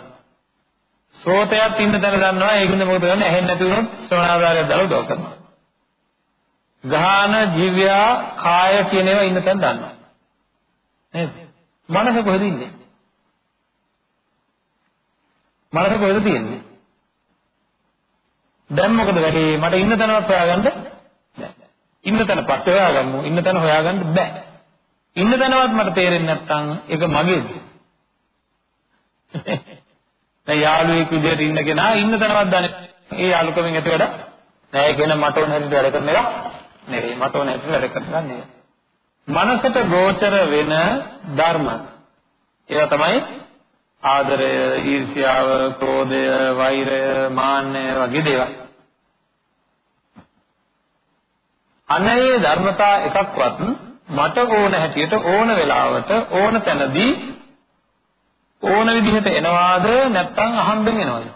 සෝතයත් ඉන්න තැන දන්නවා. ඒකින්ද මොකද කරන්නේ? ඇහෙන්නේ නැති වුණොත් ශ්‍රවණාධාරයක් දාලා උදව් කරනවා. ගාන ජීවයා කාය කියන ඒවා ඉන්න තැන දන්නවා. නේද? මනස කොහෙද ඉන්නේ? මනස කොහෙද තියෙන්නේ? දැන් මොකද වෙන්නේ? මට ඉන්න තැනවත් හොයාගන්න බැහැ. ඉන්න තැන පස්සේ හොයාගන්නු. ඉන්න තැන හොයාගන්න බෑ. ඉන්න තැනවත් මට තේරෙන්නේ නැත්නම් ඒක මගේද? දැන් යාළුවෙක් විදිහට ඉන්න කෙනා ඉන්න තැනවත් දන්නේ ඒ යාළුකමෙන් ඇති වැඩ නෑ කියන මට ඕන හැටියට වැඩ කරන එක නෙවෙයි. මට ඕන හැටියට වැඩ කරනවා නෙවෙයි. මනසට ගෝචර වෙන ධර්ම. ඒවා තමයි ආදරය ඊර්ෂ්‍යාව ක්‍රෝධය වෛරය මාන්නය වගේ දේවල්. අනේ ධර්මතා එකක්වත් මට ඕන හැටියට ඕන වෙලාවට ඕන තැනදී ඕන විදිහට එනවාද නැත්නම් අහම්බෙන් එනවද?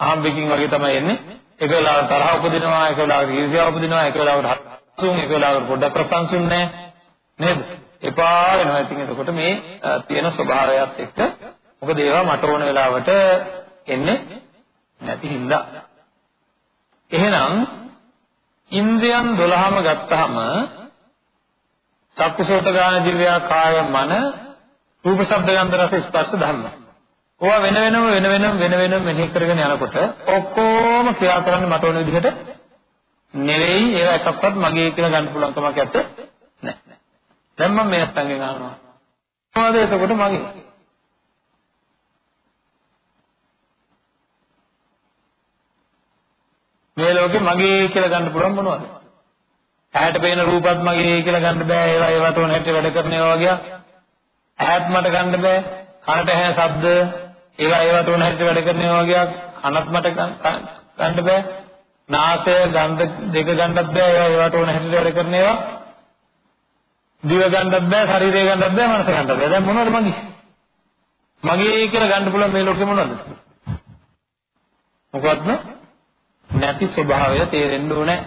අහම්බෙකින් වගේ තමයි එන්නේ. එක වෙලාවකට තරහ උපදිනවා, එක වෙලාවකට ඊර්ෂ්‍යාව උපදිනවා, එක වෙලාවකට හසුන්, එක වෙලාවකට පොඩ්ඩක් ප්‍රසංසුන් නැහැ. නේද? එපා වෙනවා. ඉතින් එතකොට මේ තියෙන ස්වභාවයත් එක්ක මොකද ඒවා මට ඕන වෙලාවට එන්නේ නැති හින්දා. එහෙනම් ඉන්ද්‍රයන් 12ම ගත්තාම චක්කුසෝත ගාන දිව්‍යා කාය මන රූප ශබ්ද ගන්ධ රස ස්පර්ශ ධර්ම. ඕවා වෙන වෙනම වෙන වෙනම වෙන වෙනම මෙනෙහි කරගෙන යනකොට ඔක්කොම ක්‍රියා කරන්නේ මට ඕන විදිහට නෙවෙයි ඒවා එකක්වත් මගේ කියලා ගන්න පුළුවන් කමක් නැත්තේ නැහැ. දැන් මම මේ අත්ංගෙන් අහනවා. මොනවද එතකොට මගේ? මේ ලෝකේ මගේ කියලා ගන්න පුළුවන් මොනවද? ඇහැට පේන රූපත් මගේ කියලා ගන්න බෑ. ඒවා ඒවට ඕන හැටි වැඩ කරන ඒවා වගේ. ඇහත් මට ගන්න බෑ. කනට ඇහැ ශබ්ද ඒවා ඒවට උන හැටි වැඩ කරන ඒවා වගේ කනත් මට ගන්න බෑ. නාසය ගන්ධ දෙක ගන්නත් බෑ. ඒවා ඒවට උන හැටි වැඩ කරන ඒවා. දිව ගන්නත් බෑ, ශරීරය ගන්නත් බෑ, මනස ගන්නත් බෑ. දැන් මොනවද මගේ? මගේ කියලා ගන්න පුළුවන් මේ ලෝකේ මොනවද? මොකද්ද? නැති ස්වභාවය තේරෙන්න ඕනේ.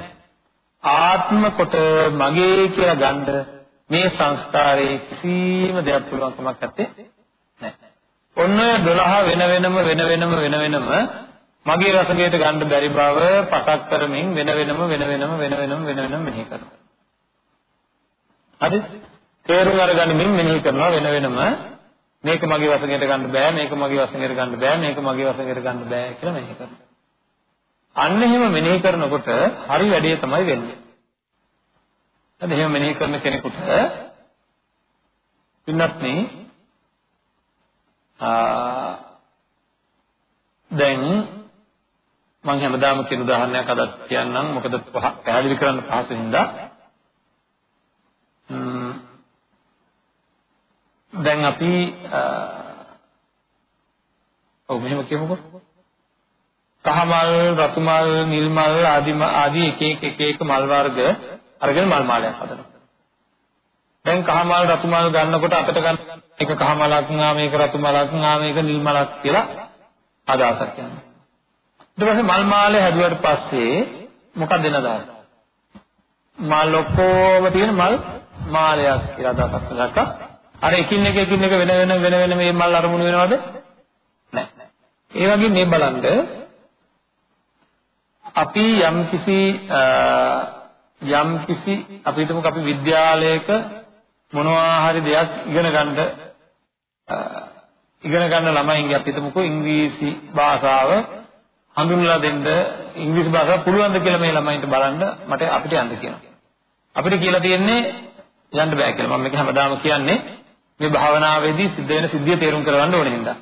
ආත්ම කොට මගේ කියලා ගන්න මේ සංස්කාරයේ කිසිම දෙයක් පුළුවන් කමක් නැත්තේ නැහැ. ඔන්න 12 වෙන වෙනම වෙන වෙනම වෙන වෙනම මගේ රසකයට ගන්න බැරි බව පසක් කරමින් වෙන වෙනම වෙන වෙනම වෙන වෙනම වෙන වෙනම මෙනෙහි කරනවා. හරි? තේරුම් අරගනිමින් මෙනෙහි කරනවා වෙන වෙනම මේක මගේ වශයෙන් ගන්න බෑ මේක මගේ වශයෙන් ගන්න බෑ මේක මගේ වශයෙන් ගන්න බෑ කියලා මෙනෙහි කරනවා. අන්න එහෙම මෙනෙහි කරනකොට හරි වැඩේ තමයි වෙන්නේ. හරි එහෙම මෙනෙහි කරන කෙනෙකුට පින්නත් මේ දැන් මම හැමදාම කියන උදාහරණයක් අද කියන්නම්. මොකද පැහැදිලි කරන්න පහසු හින්දා. දැන් අපි ඔව් මෙහෙම කියමුකෝ. කහමල් රතු මල් නිල් මල් ආදී ආදී එක එක එක එක මල් වර්ග අරගෙන මල් මාලයක් හදනවා. දැන් කහමල් රතු මල් ගන්නකොට අපිට ගන්න එක කහමලක් නා මේක රතු මලක් නා මේක නිල් මලක් කියලා අදහසක් යනවා. ඊට පස්සේ මල් මාලේ හැදුවට පස්සේ මොකක්ද වෙන අදහස? මල් ඔක්කොම තියෙන මල් මාලයක් කියලා අදහසක් ගත්තා අර එකින් එක එකින් එක වෙන වෙන වෙන වෙන මේ මල් අරමුණු වෙනවද? නැහැ. ඒ වගේ මේ බලන්න අපි යම් කිසි යම් කිසි අපි හිතමුකෝ අපි විද්‍යාලයක මොනවා හරි දෙයක් ඉගෙන ගන්න ඉගෙන ගන්න ළමයින්ගේ අපි හිතමුකෝ ඉංග්‍රීසි භාෂාව හඳුන්වලා දෙන්න ඉංග්‍රීසි භාෂාව පුළුවන්ද කියලා මේ ළමයින්ට බලන්න මට අපිට යන්න කියනවා. අපිට කියලා තියෙන්නේ යන්න බෑ කියලා. මම මේක හැමදාම කියන්නේ මේ භාවනාවේදී සිද්ධ වෙන සිද්ධිය තේරුම් කරගන්න ඕනේ හින්දා.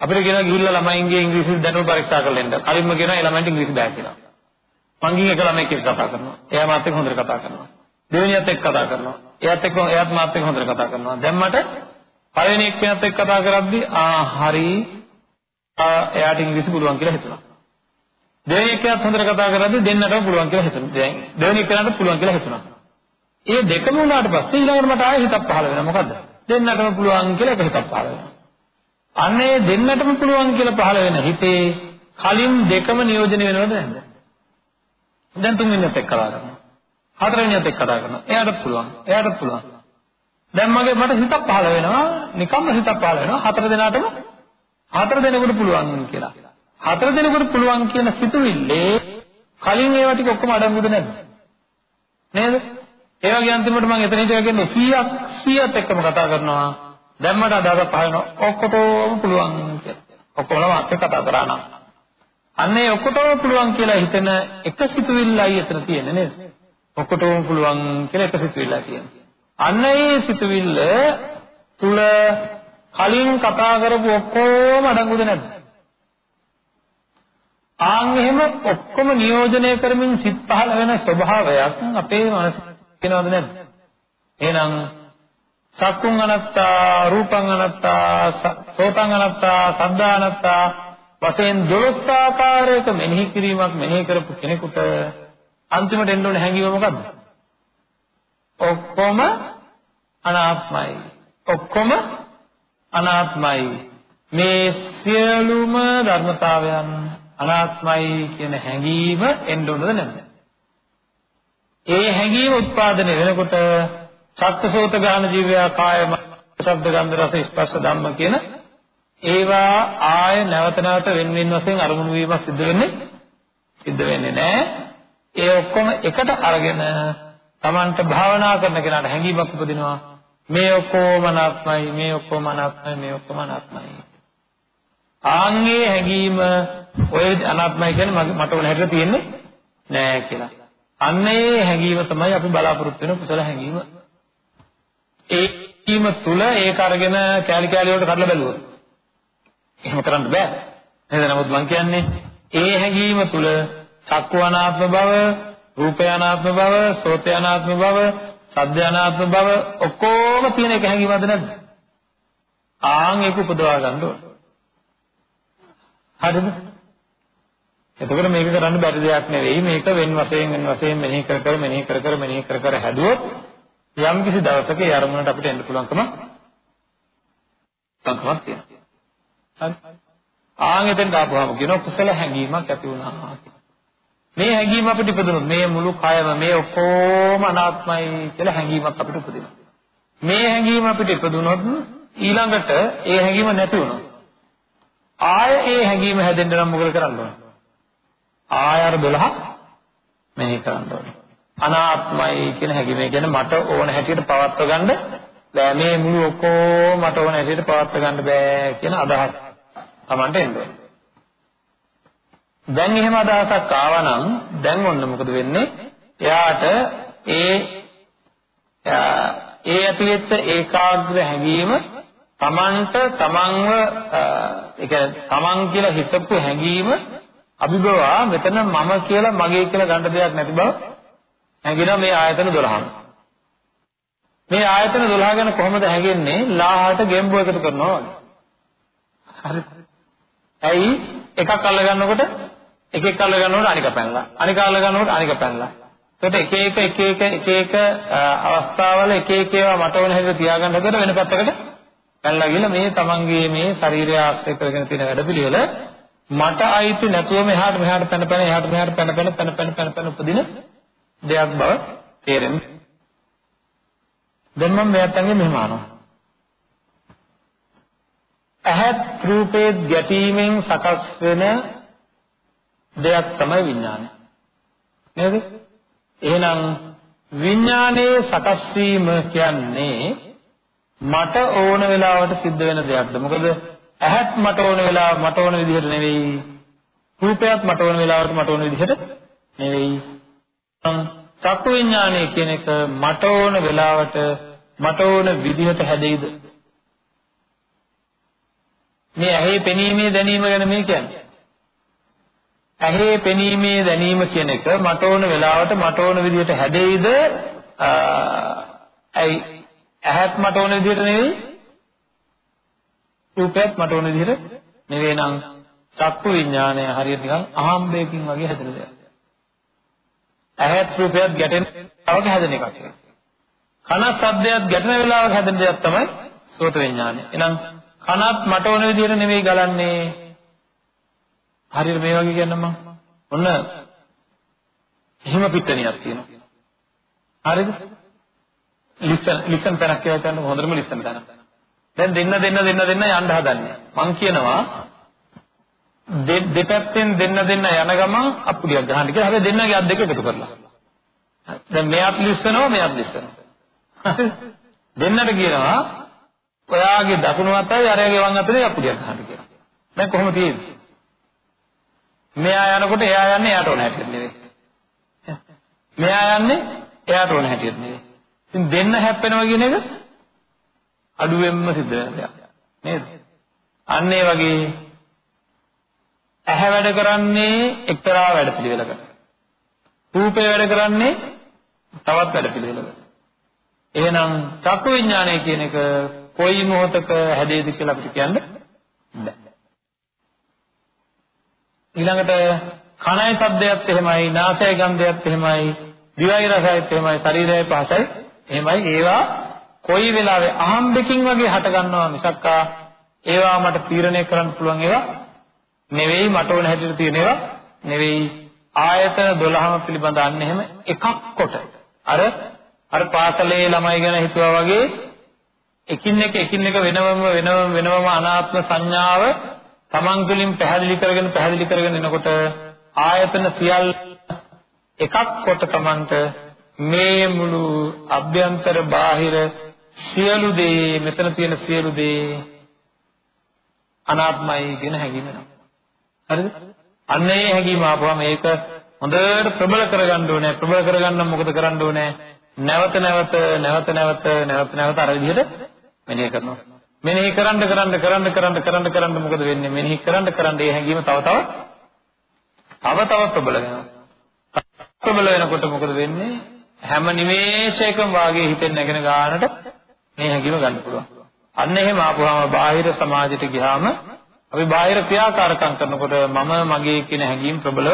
අපිට කියනවා ගිහිල්ලා ළමයින්ගේ ඉංග්‍රීසි දැනුම පරීක්ෂා කරලා එන්න. කලින්ම කියනවා ඒ ළමයින්ට ඉංග්‍රීසි බෑ කියලා. මං ගිහින් එක ළමෙක් එක්ක කතා කරනවා. එයා මාත් එක්ක හොඳට කතා කරනවා. දෙවෙනියත් එක්ක කතා කරනවා. එයාත් එක්ක එයාත් මාත් එක්ක හොඳට කතා කරනවා. දැන් මට පළවෙනි එක්කෙනාත් එක්ක කතා කරද්දී ආ හරි එයාට ඉංග්‍රීසි පුළුවන් කියලා හිතුණා. දෙවෙනි එක්කෙනාත් හොඳට කතා කරද්දී දෙන්නටම පුළුවන් කියලා හිතුණා. දැන් දෙවෙනි එක්කෙනාට පුළුවන් කියලා හිතුණා. ඒ දෙකම වුණාට පස්සේ ඊළඟට මට ආයෙ හිතක් පහළ වෙනවා. මොකද්ද? දෙන්නටම පුළුවන් කියලා එක හිතක් පහළ වෙනවා. අනේ දෙන්නටම පුළුවන් කියලා පහළ වෙන හිතේ කලින් දෙකම නියෝජනය වෙනවද නැද්ද? දැන් තුන්වෙනියත් එක්ක කතා කරනවා. හතරවෙනියත් එක්ක කතා කරනවා. එයාට පුළුවන්. එයාට පුළුවන්. දැන් මගේ මට හිතක් පහළ වෙනවා. නිකම්ම හිතක් පහළ වෙනවා. හතර දෙනාටම හතර දෙනෙකුට පුළුවන් කියලා. හතර දෙනෙකුට පුළුවන් කියන සිතුවිල්ලේ කලින් ඒවා ටික ඔක්කොම අඩංගුද නැද්ද? නේද? ඒ වගේ අන්තිමට මම එතන හිටියා කියන්නේ 100ක් 100ත් එක්කම කතා කරනවා. දැන් මට අදහසක් පහළ වෙනවා. ඔක්කොටම පුළුවන් කියලා. ඔක්කොම මාත් කතා කරා නම්. අන්න ඒ ඔක්කොටම පුළුවන් කියලා හිතන එක සිතුවිල්ලයි එතන තියෙන්නේ නේද? ඔක්කොටම පුළුවන් කියලා එක සිතුවිල්ලයි තියෙන්නේ. අන්න ඒ සිතුවිල්ල තුල කලින් කතා කරපු ඔක්කොම අඩංගුද නැද්ද? ආන් එහෙම ඔක්කොම නියෝජනය කරමින් සිත් පහළ වෙන ස්වභාවයක් අපේ මනසේ කියනවද නැද්ද? එහෙනම් චක්කුං අනත්තා, රූපං අනත්තා, සෝතං අනත්තා, සද්ධා අනත්තා වශයෙන් 12 ආකාරයක මෙනෙහි කිරීමක් මෙනෙහි කරපු කෙනෙකුට අන්තිමට එන්න ඕන හැඟීම මොකද්ද? ඔක්කොම අනාත්මයි. ඔක්කොම අනාත්මයි. මේ සියලුම ධර්මතාවයන් අනාත්මයි කියන හැඟීම එන්න ඕනද නැද්ද? ඒ හැඟීම උත්පාදනය වෙනකොට චක්කසෝත ගාන ජීවය කාය ශබ්ද ගන්ධ රස ස්පර්ශ ධම්ම කියන ඒවා ආය නැවත නැවත වෙන වෙන වශයෙන් අරමුණු වීම සිද්ධ වෙන්නේ සිද්ධ වෙන්නේ නැහැ. ඒ ඔක්කොම එකට අරගෙන Tamanට භාවනා කරන කෙනාට හැඟීමක් උපදිනවා. මේ ඔක්කොම අනාත්මයි, මේ ඔක්කොම අනාත්මයි, මේ ඔක්කොම අනාත්මයි. ආන්ගේ හැඟීම ඔය අනාත්මයි කියන්නේ මට ඕන හැටියට තියෙන්නේ නෑ කියලා. අන්න ඒ හැඟීම තමයි අපි බලාපොරොත්තු වෙන කුසල හැඟීම. ඒ හැඟීම තුල ඒක අරගෙන කැලි කැලි වලට කඩලා බැලුවොත් එහෙම කරන්න බෑ. නේද? නමුත් මම කියන්නේ ඒ හැඟීම තුල චක්කු අනාත්ම බව, රූපය අනාත්ම බව, සෝතය අනාත්ම බව, සද්ද අනාත්ම බව ඔක්කොම තියෙන එක හැඟීමද නැද්ද? ආන් ඒක උපදවා ගන්න ඕන. හරිද? එතකොට මේක කරන්න බැරි දෙයක් නෙවෙයි. මේක වෙන වශයෙන් වෙන වශයෙන් මෙනෙහි කර කර මෙනෙහි කර කර මෙනෙහි කර කර හැදුවොත් යම් කිසි දවසක ඒ අරමුණට අපිට එන්න පුළුවන්කම තංකමක් තියෙනවා. හරි. ආන් එතෙන් ආපුවාම කියන කුසල හැඟීමක් ඇති වුණා. මේ හැඟීම අපිට ඉපදුනොත් මේ මුළු කයම මේ ඔක්කොම අනාත්මයි කියලා හැඟීමක් අපිට උපදිනවා. මේ හැඟීම අපිට ඉපදුනොත් ඊළඟට ඒ හැඟීම නැති වුණොත් ආය ඒ හැඟීම හැදෙන්න නම් මොකද කරන්න ඕන? ආය අර 12 මෙහෙ කරන්න ඕනේ. අනාත්මයි කියන හැඟීම කියන්නේ මට ඕන හැටියට පවත්ව ගන්න බෑ මේ මුළු ඔක්කොම මට ඕන හැටියට පවත්ව ගන්න බෑ කියන අදහස Tamanට එන්න ඕනේ. දැන් එහෙම අදහසක් ආවනම් දැන් ඔන්න මොකද වෙන්නේ? එයාට ඒ ඒ ඇතිවෙච්ච ඒකාග්‍ර හැඟීම Tamanට Tamanව ඒ කියන්නේ තමන් කියලා හිතපු හැඟීම අභිභවා මෙතන මම කියලා මගේ කියලා ගන්න දෙයක් නැති බව හැඟෙනවා මේ ආයතන 12ම. මේ ආයතන 12 ගැන කොහොමද හැගෙන්නේ? ලාහට ගෙම්බෝ එකතු කරනවා වගේ. හරි. ඇයි එකක් අල්ල ගන්නකොට එකෙක් අල්ල ගන්නකොට අනික පැනලා. අනික අල්ල ගන්නකොට අනික පැනලා. එතකොට එක එක එක එක එක එක අවස්ථාවල එක එක ඒවා මට ඕන හැටියට තියාගන්න හදලා වෙන පැත්තකට පැනලා ගිහලා මේ තමන්ගේ මේ ශරීරය ආශ්‍රය කරගෙන තියෙන වැඩපිළිවෙල මට අයිති නැතුවම එහාට මෙහාට පැන පැන එහාට මෙහාට පැන පැන පැන පැන පැන පැන උපදින දෙයක් බව තේරෙන්නේ. දැන් මම මෙයාට මෙහෙම අහනවා. ඇහත් රූපේ ගැටීමෙන් සකස් වෙන දෙයක් තමයි විඥානය. නේද? එහෙනම් විඥානයේ සකස් වීම කියන්නේ මට ඕන වෙලාවට සිද්ධ වෙන දෙයක්ද? මොකද ඇහත් මට ඕන වෙලාව මට ඕන විදිහට නෙවෙයි. රූපයත් මට ඕන වෙලාවට මට ඕන විදිහට නෙවෙයි. චක්කු විඥානය කියන එක මට ඕන වෙලාවට මට ඕන විදිහට හැදෙයිද? මේ ඇහි පෙනීමේ දැනීම ගැන මේ කියන්නේ. ඇහි පෙනීමේ දැනීම කියන එක මට ඕන වෙලාවට මට ඕන විදිහට හැදෙයිද? ඇයි ඇහත් මට ඕන විදිහට නෙවෙයි රූපයත් මට ඕන විදිහට නෙවෙයි නම් චක්කු විඥානය හරියට නිකන් අහම්බයකින් වගේ හැදෙන දෙයක්. ඇහත් රූපයත් ගැටෙන වෙලාවක හැදෙන එකක්. කන ශබ්දයක් ගැටෙන වෙලාවක හැදෙන දෙයක් තමයි සෝත විඥානය. එහෙනම් කනත් මට ඕන විදිහට නෙවෙයි ගලන්නේ. හරියට මේ වගේ කියන්නම් මම. ඔන්න හිම පිටණියක් තියෙනවා. හරිද? ලිසන් ලිසන් තැනක් කියලා කියන්න හොඳටම ලිසන් තැනක්. දැන් දෙන්න දෙන්න දෙන්න දෙන්න යන්න හදන්නේ. මං කියනවා දෙපැත්තෙන් දෙන්න දෙන්න යන ගමන් අප්පුඩියක් ගහන්න කියලා. හැබැයි දෙන්නගේ අත් දෙක එකතු කරලා. දැන් මෙයාත් ලිස්සනවා මෙයාත් ලිස්සනවා. දෙන්නට කියනවා ඔයාගේ දකුණු අතයි අරයාගේ වම් අතේ අප්පුඩියක් ගහන්න කියලා. දැන් කොහොමද තියෙන්නේ? මෙයා යනකොට එයා යන්නේ එයාට ඕන හැටියට නෙවෙයි. මෙයා යන්නේ එයාට ඕන හැටියට නෙවෙයි. ඉතින් දෙන්න හැප්පෙනවා කියන එක අඩුවෙන්ම සිද්ධ වෙන දෙයක්. නේද? අන්න ඒ වගේ ඇහැ වැඩ කරන්නේ එක්තරා වැඩපිළිවෙලකට. රූපය වැඩ කරන්නේ තවත් වැඩපිළිවෙලකට. එහෙනම් චක්කු විඥානය කියන එක කොයි මොහොතක හැදෙයිද කියලා අපිට කියන්න බෑ. ඊළඟට කණයි ශබ්දයත් එහෙමයි, නාසයයි ගන්ධයත් එහෙමයි, දිවයි රසයත් එහෙමයි, ශරීරයයි පහසයි එහෙමයි. ඒවා කොයි වෙලාවෙ අහම්බකින් වගේ හට ගන්නවා මිසක්කා ඒවා මට තීරණය කරන්න පුළුවන් ඒවා නෙවෙයි මට ඕන හැටියට තියෙන ඒවා නෙවෙයි ආයතන 12ම පිළිබඳ අන්න එහෙම එකක් කොට අර අර පාසලේ ළමයි ගැන හිතුවා වගේ එකින් එක එකින් එක වෙනවම වෙනවම වෙනවම අනාත්ම සංඥාව තමන් තුළින් පැහැදිලි කරගෙන පැහැදිලි කරගෙන එනකොට ආයතන සියල්ල එකක් කොට තමන්ට මේ මුළු අභ්‍යන්තර බාහිර සියලු දේ මෙතන තියෙන සියලු දේ අනාත්මයි කියන හැඟීම එනවා. හරිද? අන්න ඒ හැඟීම ආපුවම මේක හොඳට ප්‍රබල කරගන්න ඕනේ. ප්‍රබල කරගන්න මොකද කරන්න ඕනේ? නැවත නැවත නැවත නැවත නැවත නැවත අර විදිහට මෙනෙහි කරනවා. මෙනෙහි කරන්න කරන්න කරන්න කරන්න කරන්න කරන්න මොකද වෙන්නේ? මෙනෙහි කරන්න කරන්න ඒ හැඟීම තව තව තව තව ප්‍රබල වෙනවා. ප්‍රබල වෙනකොට මොකද වෙන්නේ? හැම නිමේෂයකම වාගේ හිතෙන් නැගෙන ගානට මේ හැඟීම ගන්න පුළුවන්. අන්න එහෙම ආපුවාම බාහිර සමාජයට ගියාම අපි බාහිර ක්‍රියාකාරකම් කරනකොට මම මගේ කියන හැඟීම් ප්‍රබල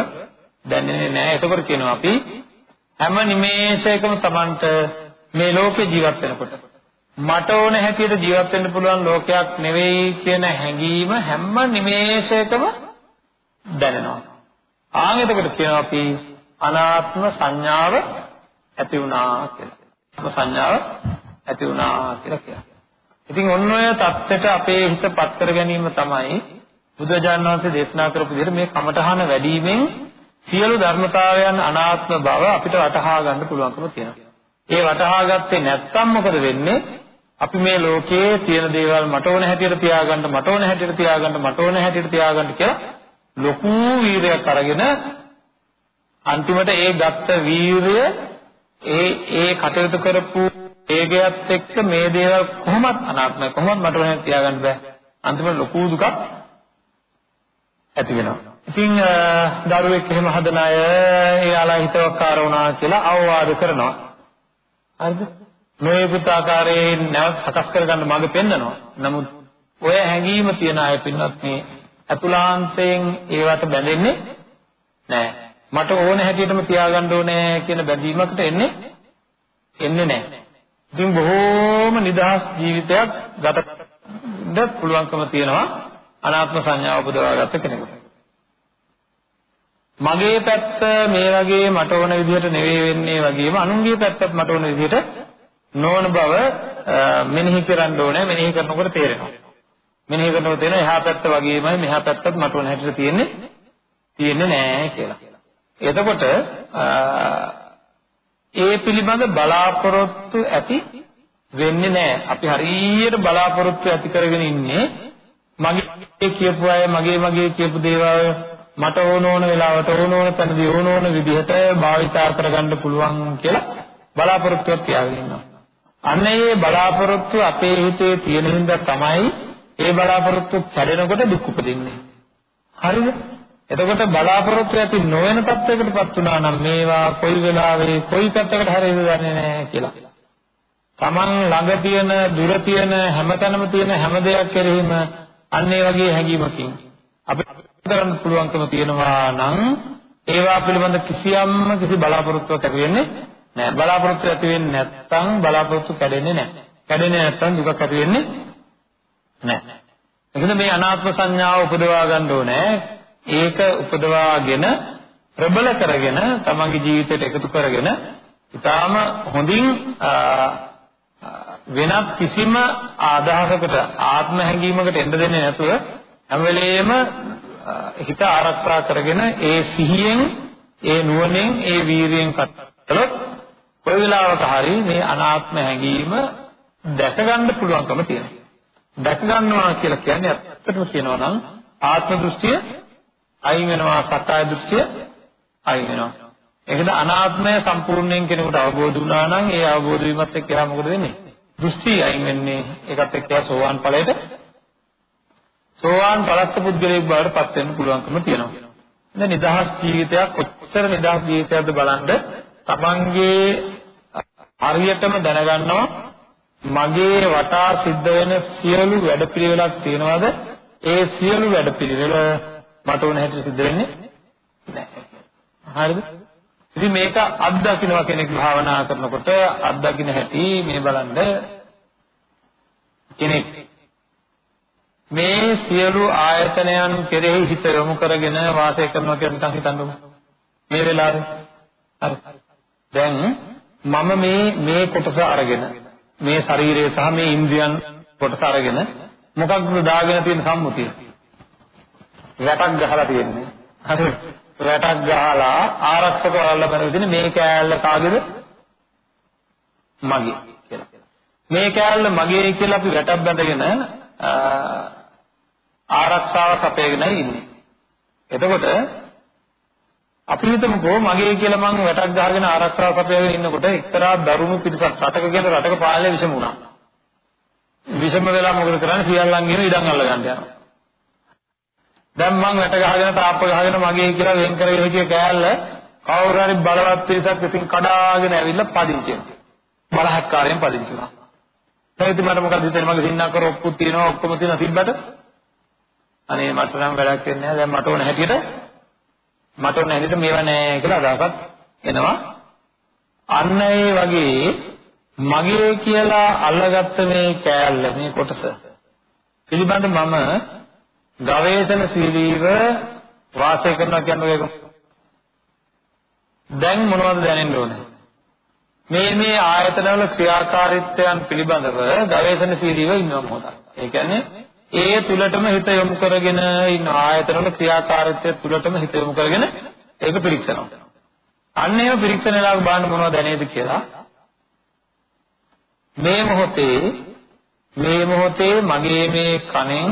දැනෙන්නේ නැහැ. එතකොට කියනවා අපි හැම නිමේෂයකම Tamanට මේ ලෝකේ ජීවත් වෙනකොට මට ඕන හැටියට ජීවත් වෙන්න පුළුවන් ලෝකයක් නෙවෙයි කියන හැඟීම හැම නිමේෂයකම දැනෙනවා. ආන් එතකොට කියනවා අපි අනාත්ම සංඥාව ඇති වුණා කියලා. සංඥාව ඇති වුණා කියලා කියනවා. ඉතින් ඔන්න ඔය தත්ත්වයට අපේ හිතපත් කර ගැනීම තමයි බුදුරජාණන් වහන්සේ දේශනා කරපු විදිහට මේ කමඨහන වැඩිවීමෙන් සියලු ධර්මතාවයන් අනාත්ම බව අපිට වටහා ගන්න පුළුවන්කම තියෙනවා. ඒ වටහා ගත්තේ නැත්නම් මොකද වෙන්නේ? අපි මේ ලෝකයේ තියෙන දේවල් මට ඕන හැටියට තියාගන්න මට ඕන හැටියට තියාගන්න මට ඕන හැටියට තියාගන්න කියලා ලොකු වීරයක් අරගෙන අන්තිමට ඒ ගත්ත වීරය ඒ ඒ කටයුතු කරපු වේගයත් එක්ක මේ දේවල් කොහොමත් අනාත්මයි කොහොමත් මට වෙන තියාගන්න බෑ අන්තිමට ලොකු දුකක් ඇති වෙනවා. ඉතින් දරුවෙක් එහෙම හදන අය එයාලා හිතවක්කාර වුණා කියලා අවවාද කරනවා. හරිද? මේ පුතාකාරයෙන් නැවත සකස් කරගන්න මඟ පෙන්නනවා. නමුත් ඔය හැඟීම තියන අය පින්වත් මේ අතුලාන්තයෙන් ඒවට බැඳෙන්නේ නැහැ. මට ඕන හැටියටම තියාගන්න ඕනේ කියන බැඳීමකට එන්නේ එන්නේ නැහැ. ඉතින් බොහෝම නිදහස් ජීවිතයක් ගත පුළුවන්කම තියෙනවා අනාත්ම සංඥාව උපදවාගත්ත කෙනෙකුට. මගේ පැත්ත මේ වගේ මට ඕන විදිහට නෙවෙයි වෙන්නේ වගේම අනුන්ගේ පැත්තත් මට ඕන විදිහට නොවන බව මෙනෙහි කරන්න ඕනේ මෙනෙහි කරනකොට තේරෙනවා මෙනෙහි කරනකොට තේරෙනවා එහා පැත්ත වගේමයි මෙහා පැත්තත් මට ඕන හැටියට තියෙන්නේ තියෙන්නේ නෑ කියලා. එතකොට ඒ පිළිබඳ බලාපොරොත්තු ඇති වෙන්නේ නෑ. අපි හරියට බලාපොරොත්තු ඇති කරගෙන ඉන්නේ මගේ කියපු අය මගේ මගේ කියපු දේවල් මට ඕන ඕන වෙලාවට ඕන ඕන තැනදී ඕන ඕන විදිහට භාවිතා කරගන්න පුළුවන් කියලා බලාපොරොත්තුවක් තියාගෙන ඉන්නවා. අන්න ඒ බලාපොරොත්තු අපේ හිතේ තියෙන හින්දා තමයි ඒ බලාපොරොත්තු කැඩෙනකොට දුක් උපදින්නේ. හරිද? එතකොට බලාපොරොත්තු ඇති නොවන තත්යකටපත් වුණා නම් මේවා කොයි වෙලාවෙ කොයි පැත්තකට හරියද දන්නේ නැහැ කියලා. Taman ළඟ තියෙන දුර තියෙන හැමතැනම තියෙන හැම දෙයක් කෙරෙහිම අන්න ඒ වගේ හැඟීමකින් අපි කරන්න පුළුවන්කම තියෙනවා නම් ඒවා පිළිබඳ කිසියම් කිසි බලාපොරොත්තුවක් ඇති වෙන්නේ නැහැ. බලාපොරොත්තු ඇති වෙන්නේ නැත්නම් බලාපොරොත්තු කැඩෙන්නේ නැහැ. කැඩෙන්නේ නැත්නම් දුකක් ඇති වෙන්නේ නැහැ. එතන මේ අනාත්ම සංඥාව උපදවා ගන්න ඕනේ. ඒක උපදවාගෙන ප්‍රබල කරගෙන තමන්ගේ ජීවිතයට එකතු කරගෙන ඊටාම හොඳින් වෙනත් කිසිම ආදාහකට ආත්ම හැඟීමකට එන්න දෙන්නේ නැතුව හැම වෙලෙම හිත ආරක්ෂා කරගෙන ඒ සිහියෙන් ඒ නුවණෙන් ඒ වීරියෙන් කටලොත් කොයි වෙලාවක හරි මේ අනාත්ම හැඟීම දැක ගන්න පුළුවන්කම තියෙනවා. දැක ගන්නවා කියලා කියන්නේ ඇත්තටම කියනවා නම් ආත්ම දෘෂ්ටිය අයින් වෙනවා සක්කාය දෘෂ්ටිය අයින් වෙනවා. ඒකද අනාත්මය සම්පූර්ණයෙන් කෙනෙකුට අවබෝධ වුණා නම් ඒ අවබෝධ වීමත් එක්ක එයා මොකද වෙන්නේ? දෘෂ්ටි අයින් වෙන්නේ ඒකත් එක්ක එයා සෝවාන් ඵලයට සෝවාන් පරස්ත පුද්ගලයෙක් බවට පත් වෙන්න පුළුවන්කම තියෙනවා. දැන් නිදහස් ජීවිතයක් කොච්චර නිදහස් ජීවිතයක්ද බලන්න තමන්ගේ හරියටම දැනගන්නවා මගේ වටා සිද්ධ වෙන සියලු වැඩපිළිවෙලක් තියනවාද ඒ සියලු වැඩපිළිවෙල මට උන හැටියට සිද්ධ වෙන්නේ නැහැ. හරිද? ඉතින් මේක අත්දකින්න කෙනෙක් භාවනා කරනකොට අත්දකින්න හැටි මේ බලන්න කෙනෙක් මේ සියලු ආයතනයන් කෙරෙහි හිත යොමු කරගෙන වාසය කරනවා කියලා නිකන් හිතන්නකො. මේ වෙලාවේ. හරි. දැන් මම මේ මේ කොටස අරගෙන මේ ශරීරය සහ මේ ඉන්ද්‍රියන් කොටස අරගෙන මොකක්ද දාගෙන තියෙන සම්මුතිය? වැටක් ගහලා තියෙන්නේ. හරි. වැටක් ගහලා ආරක්ෂක වලල්ල බරවිදින මේ කෑල්ල කාගේද? මගේ කියලා. මේ කෑල්ල මගේ කියලා අපි වැටක් බැඳගෙන ආරක්ෂාව සපයගෙනයි ඉන්නේ. එතකොට අපි හිතමුකෝ මගේ කියලා මං වැටක් ගහගෙන ආරක්ෂාව සපයගෙන ඉන්නකොට එක්තරා දරුණු පිටසක් රටක කියන රටක පාලනය විසම වුණා. විසම වෙලා මොකද කරන්නේ? සියල්ලන්ගේම ඉඩම් අල්ල ගන්න යනවා. දැන් මං වැට ගහගෙන තාප්ප ගහගෙන මගේ කියලා වෙන් කරගෙන හිටිය කෑල්ල කවුරු හරි බලවත් පිරිසක් ඉතින් කඩාගෙන ඇවිල්ලා පදිංචි වෙනවා. බලහත්කාරයෙන් පදිංචි වෙනවා. ඒකත් මට මොකද හිතෙන්නේ මගේ සින්නකර ඔක්කොම තියෙනවා ඔක්කොම තියෙනවා තිබ්බට අනේ මට නම් වැඩක් වෙන්නේ නැහැ. දැන් මට ඕන හැටියට මට ඕන හැටියට මේවා නැහැ කියලා අදහසක් එනවා. අන්න ඒ වගේ මගේ කියලා අල්ලගත්ත මේ කෑල්ල මේ කොටස පිළිබඳ මම ගවේෂණශීලීව වාසය කරනවා කියන්නේ ඒක. දැන් මොනවද දැනෙන්න ඕනේ? මේ මේ ආයතනවල ක්‍රියාකාරීත්වයන් පිළිබඳව ගවේෂණශීලීව ඉන්නවා මොහොතක්. ඒ කියන්නේ ඒ තුලටම හිත යොමු කරගෙන ඉන්න ආයතනවල ක්‍රියාකාරීත්වය තුලටම හිත යොමු කරගෙන ඒක පිරික්සනවා. අන්න එහෙම පිරික්සන වෙලාවක බලන්න මොනවද දැනේද කියලා. මේ මොහොතේ මේ මොහොතේ මගේ මේ කනෙන්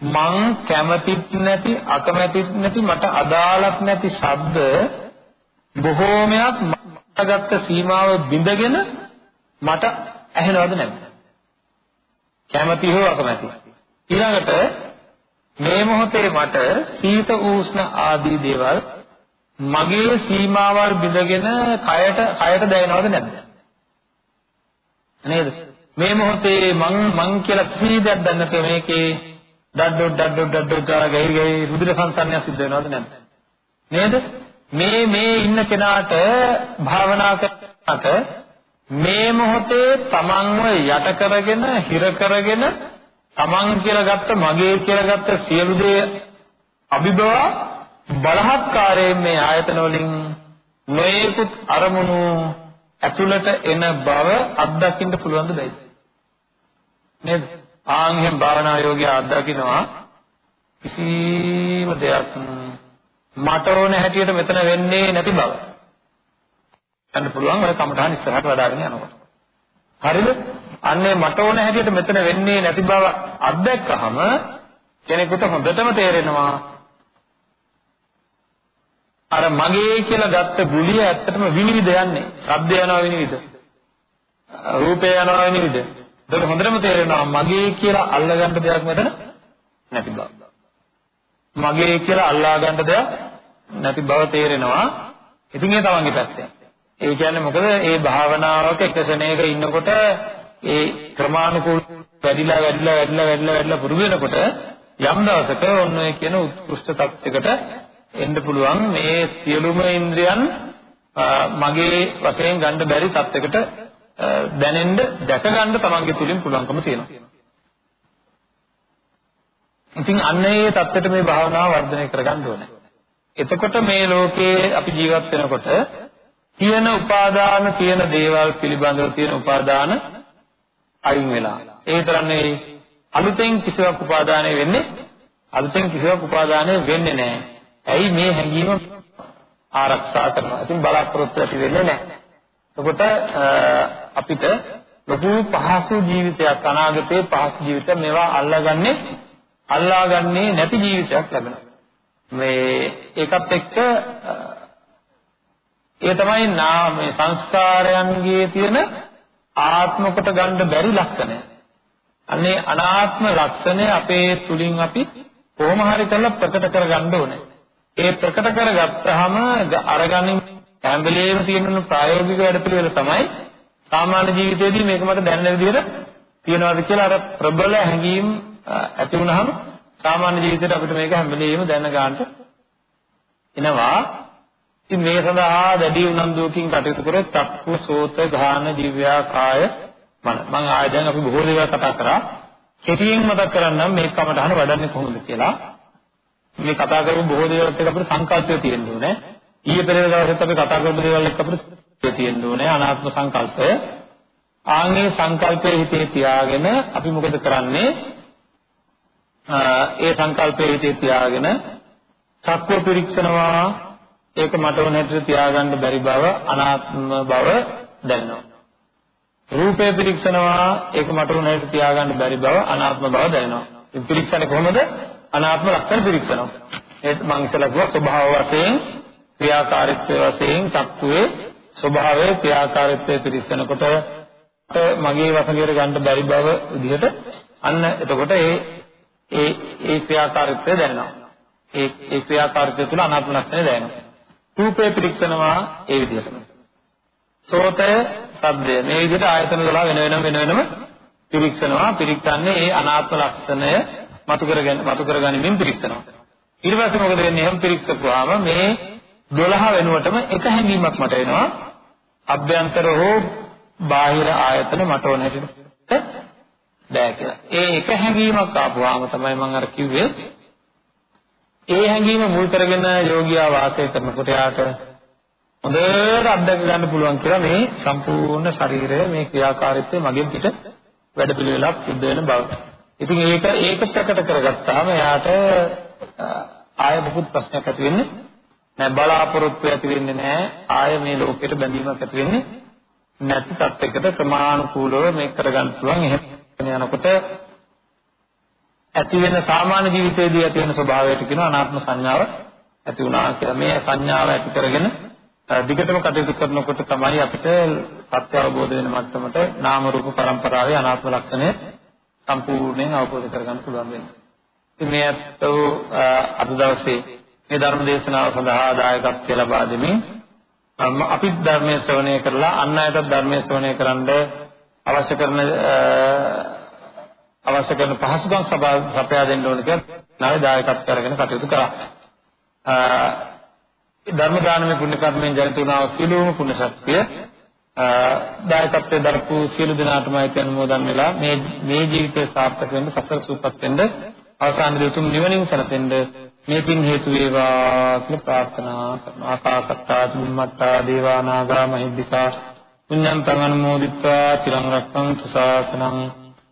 මං කැමතිත් නැති අකමැතිත් නැති මට අදාළත් නැති ශබ්ද බොහෝමයක් මටගත්ත සීමාව බිඳගෙන මට ඇහෙනවද නැද්ද? කැමති හෝ අකමැති ඊළඟට මේ මොහොතේ මට සීත උෂ්ණ ආදී දේවල් මගේ සීමාවල් බිඳගෙන කයට කයට දැනෙනවද නැද්ද? නේද? මේ මොහොතේ මං මං කියලා කීයක් දැන්නත් මේකේ ඩඩො ඩඩො ඩඩො ගා ගයි ගයි රුධිර සංසරණය සිද්ධ වෙනවද නැද්ද? නේද? මේ මේ ඉන්න කෙනාට භාවනා කරනකොට මේ මොහොතේ තමන්ව යට කරගෙන හිර කරගෙන තමන් කියලා ගත්ත මගේ කියලා ගත්ත සියලු දේ අභිභව බලහත්කාරයෙන් මේ ආයතන වලින් නොයෙකුත් අරමුණු ඇතුළට එන බව අත්දකින්න පුළුවන් දෙයක් නේද? ආන්ගෙන් භාවනා යෝගිය අත්දකින්නවා. කිසිම දෙයක් මට ඕන හැටියට මෙතන වෙන්නේ නැති බව. ගන්න පුළුවන් ඔය කමඨාන් ඉස්සරහට වඩාගෙන යනකොට. හරිද අන්නේ මට ඕන හැටියට මෙතන වෙන්නේ නැති බව අත්දැක්කහම කෙනෙකුට හොඳටම තේරෙනවා අර මගේ කියලා ගත්ත ගුලිය ඇත්තටම විනිවිද යන්නේ. ශබ්දය යනවා විනිවිද. රූපය යනවා විනිවිද. ඒක හොඳටම තේරෙනවා මගේ කියලා අල්ලගන්න දෙයක් මෙතන නැති බව. මගේ කියලා අල්ලා ගන්න දෙයක් නැති බව තේරෙනවා. ඉතින් ඒ තමන්ගේ පැත්තෙන්. ඒ කියන්නේ මොකද මේ භාවනාවක එක ශරණයක ඉන්නකොට ඒ ක්‍රමානුකූල වැඩිලා වැඩිලා වැඩිලා වැඩිලා වැඩිලා පුරුදු වෙනකොට යම් දවසක ඔන්න ඔය කියන උත්කෘෂ්ඨ tattයකට එන්න පුළුවන් මේ සියලුම ඉන්ද්‍රියන් මගේ වශයෙන් ගන්න බැරි tattයකට දැනෙන්න දැක ගන්න තමන්ගේ තුලින් පුළුවන්කම තියෙනවා. ඉතින් අන්න ඒ tattයට මේ භාවනාව වර්ධනය කරගන්න ඕනේ. එතකොට මේ ලෝකේ අපි ජීවත් වෙනකොට තියෙන උපාදාන තියෙන දේවල් පිළිබඳව තියෙන උපාදාන අයින් වෙලා. ඒ තරම් නෙවෙයි අලුතෙන් කිසිවක් උපාදානය වෙන්නේ අලුතෙන් කිසිවක් උපාදානය වෙන්නේ නැහැ. ඇයි මේ හැඟීම ආරක්ෂා කරනවා. ඉතින් බලාපොරොත්තු ඇති වෙන්නේ නැහැ. එතකොට අපිට ලොකු පහසු ජීවිතයක් අනාගතයේ පහසු ජීවිතයක් මේවා අල්ලාගන්නේ අල්ලාගන්නේ නැති ජීවිතයක් ලැබෙනවා. මේ ඒකත් එක්ක ඒ තමයි නා මේ සංස්කාරයන්ගේ තියෙන ආත්ම කොට ගන්න බැරි ලක්ෂණය. අනේ අනාත්ම ලක්ෂණය අපේ තුලින් අපි කොහොම හරි කරලා ප්‍රකට කරගන්න ඕනේ. ඒ ප්‍රකට කරගත්තාම අරගනින් හැම වෙලේම තියෙන ප්‍රායෝගික වැඩපිළිවෙල තමයි සාමාන්‍ය ජීවිතයේදී මේක මට දැනෙන විදිහට තියනවාද කියලා අර ප්‍රබල හැඟීම් ඇති වුනහම සාමාන්‍ය ජීවිතේට අපිට මේක හැම වෙලේම දැන ගන්නට එනවා. ඉතින් මේ සඳහා වැඩි උනන්දුවකින් කටයුතු කරොත් චක්කු සෝත ගාන දිව්‍යා කාය මන මම ආයෙ දැන් අපි බොහෝ දේවල් කතා කරා කෙටියෙන් මතක් කරන්නම් මේ කමටහන වඩන්නේ කොහොමද කියලා මේ කතා කරපු බොහෝ දේවල් එක්ක අපිට සංකල්පය තියෙන්න ඕනේ. ඊයේ පෙරේද දවසෙත් අපි කතා කරපු දේවල් එක්ක අපිට තියෙන්න ඕනේ අනාත්ම සංකල්පය. ආන්ගේ සංකල්පයේ හිතේ තියාගෙන අපි මොකද කරන්නේ? ඒ සංකල්පයේ හිතේ තියාගෙන සත්‍ය පිරික්සනවා ඒක මට ඕන හැටියට තියාගන්න බැරි බව අනාත්ම බව දැනෙනවා. රූපය පිරික්සනවා ඒක මට ඕන හැටියට තියාගන්න බැරි බව අනාත්ම බව දැනෙනවා. ඉතින් පිරික්සන්නේ කොහොමද? අනාත්ම ලක්ෂණ පිරික්සනවා. ඒ මං ඉස්සලා කිව්වා ස්වභාව වශයෙන් ක්‍රියාකාරීත්වය වශයෙන් චක්කුවේ ස්වභාවයේ ක්‍රියාකාරීත්වය පිරික්සනකොට මගේ වශයෙන් ගන්න බැරි බව විදිහට අන්න එතකොට ඒ ඒ ඒ ක්‍රියාකාරීත්වය දැනෙනවා. ඒ ඒ ක්‍රියාකාරීත්වය තුළ අනාත්ම ලක්ෂණය දැනෙනවා. රූපේ පිරික්සනවා ඒ විදිහටම. සෝතය ශබ්දය මේ විදිහට ආයතන 12 වෙන වෙනම වෙන වෙනම පිරික්සනවා. පිරික්සන්නේ ඒ අනාත්ම ලක්ෂණය මතු කරගෙන මතු කරගනිමින් පිරික්සනවා. ඊට පස්සේ මොකද වෙන්නේ? එහෙම පිරික්සපුවාම මේ 12 වෙනුවටම එක හැඟීමක් මට එනවා. අභ්‍යන්තර හෝ බාහිර ආයතන මට ඕන හැටියට බෑ කියලා. ඒ එක හැඟීමක් ආපුවාම තමයි මම අර කිව්වේ ඒ හැඟීම මුල් කරගෙන යෝගියා වාසය කරනකොට යාට හොඳට අත්දැක ගන්න පුළුවන් කියලා මේ සම්පූර්ණ ශරීරය මේ ක්‍රියාකාරීත්වය මගෙන් පිට වැඩ පිළිවෙලක් සිද්ධ වෙන බව. ඉතින් ඒක ඒක ප්‍රකට කරගත්තාම එයාට ආය මොකුත් ප්‍රශ්නයක් ඇති වෙන්නේ නැහැ බලාපොරොත්තු ඇති වෙන්නේ නැහැ ආය මේ ලෝකෙට බැඳීමක් ඇති වෙන්නේ නැති තත්යකට ප්‍රමාණිකූලව මේක කරගන්න පුළුවන්. එහෙම යනකොට ඇති වෙන සාමාන්‍ය ජීවිතයේදී ඇති වෙන ස්වභාවයට කියන අනාත්ම සංඥාව ඇති වුණා කියලා මේ සංඥාව ඇති කරගෙන දිගටම කටයුතු කරනකොට තමයි අපිට සත්‍ය අවබෝධ වෙන මට්ටමට නාම රූප පරම්පරාවේ අනාත්ම ලක්ෂණය සම්පූර්ණයෙන් අවබෝධ කරගන්න පුළුවන් වෙන්නේ. මේ අතෝ අද දවසේ මේ ධර්ම දේශනාව සඳහා දායකත්වය ලබා දෙමින් අපි ධර්මයේ ශ්‍රවණය කරලා අන් අයටත් ධර්මයේ ශ්‍රවණය කරන්න අවශ්‍ය කරන අවශ්‍ය කරන පහසුකම් සපයා දෙන්න ඕන කියලා නාවේ දායකත්වය අරගෙන කටයුතු කරා. ධර්ම දානමය පුණ්‍ය කර්මෙන් ජනිත වුණා සියලුම පුණ්‍ය ශක්තිය දායකත්වයේ දරපු සියලු දෙනාටම අයිති අනුමෝදන් වෙලා මේ මේ ජීවිතය සාර්ථක වෙන්න සසර සූපත් වෙන්න අවසානයේ උතුම් නිවනින් සැනසෙන්න මේ පින් හේතු වේවා කියලා ප්‍රාර්ථනා කරනවා ආකාසත්තා චුම්මත්තා දේවා නාග මහිද්దికා පුඤ්ඤං තං අනුමෝදිත්වා චිරං රක්ඛන්තු ශාසනං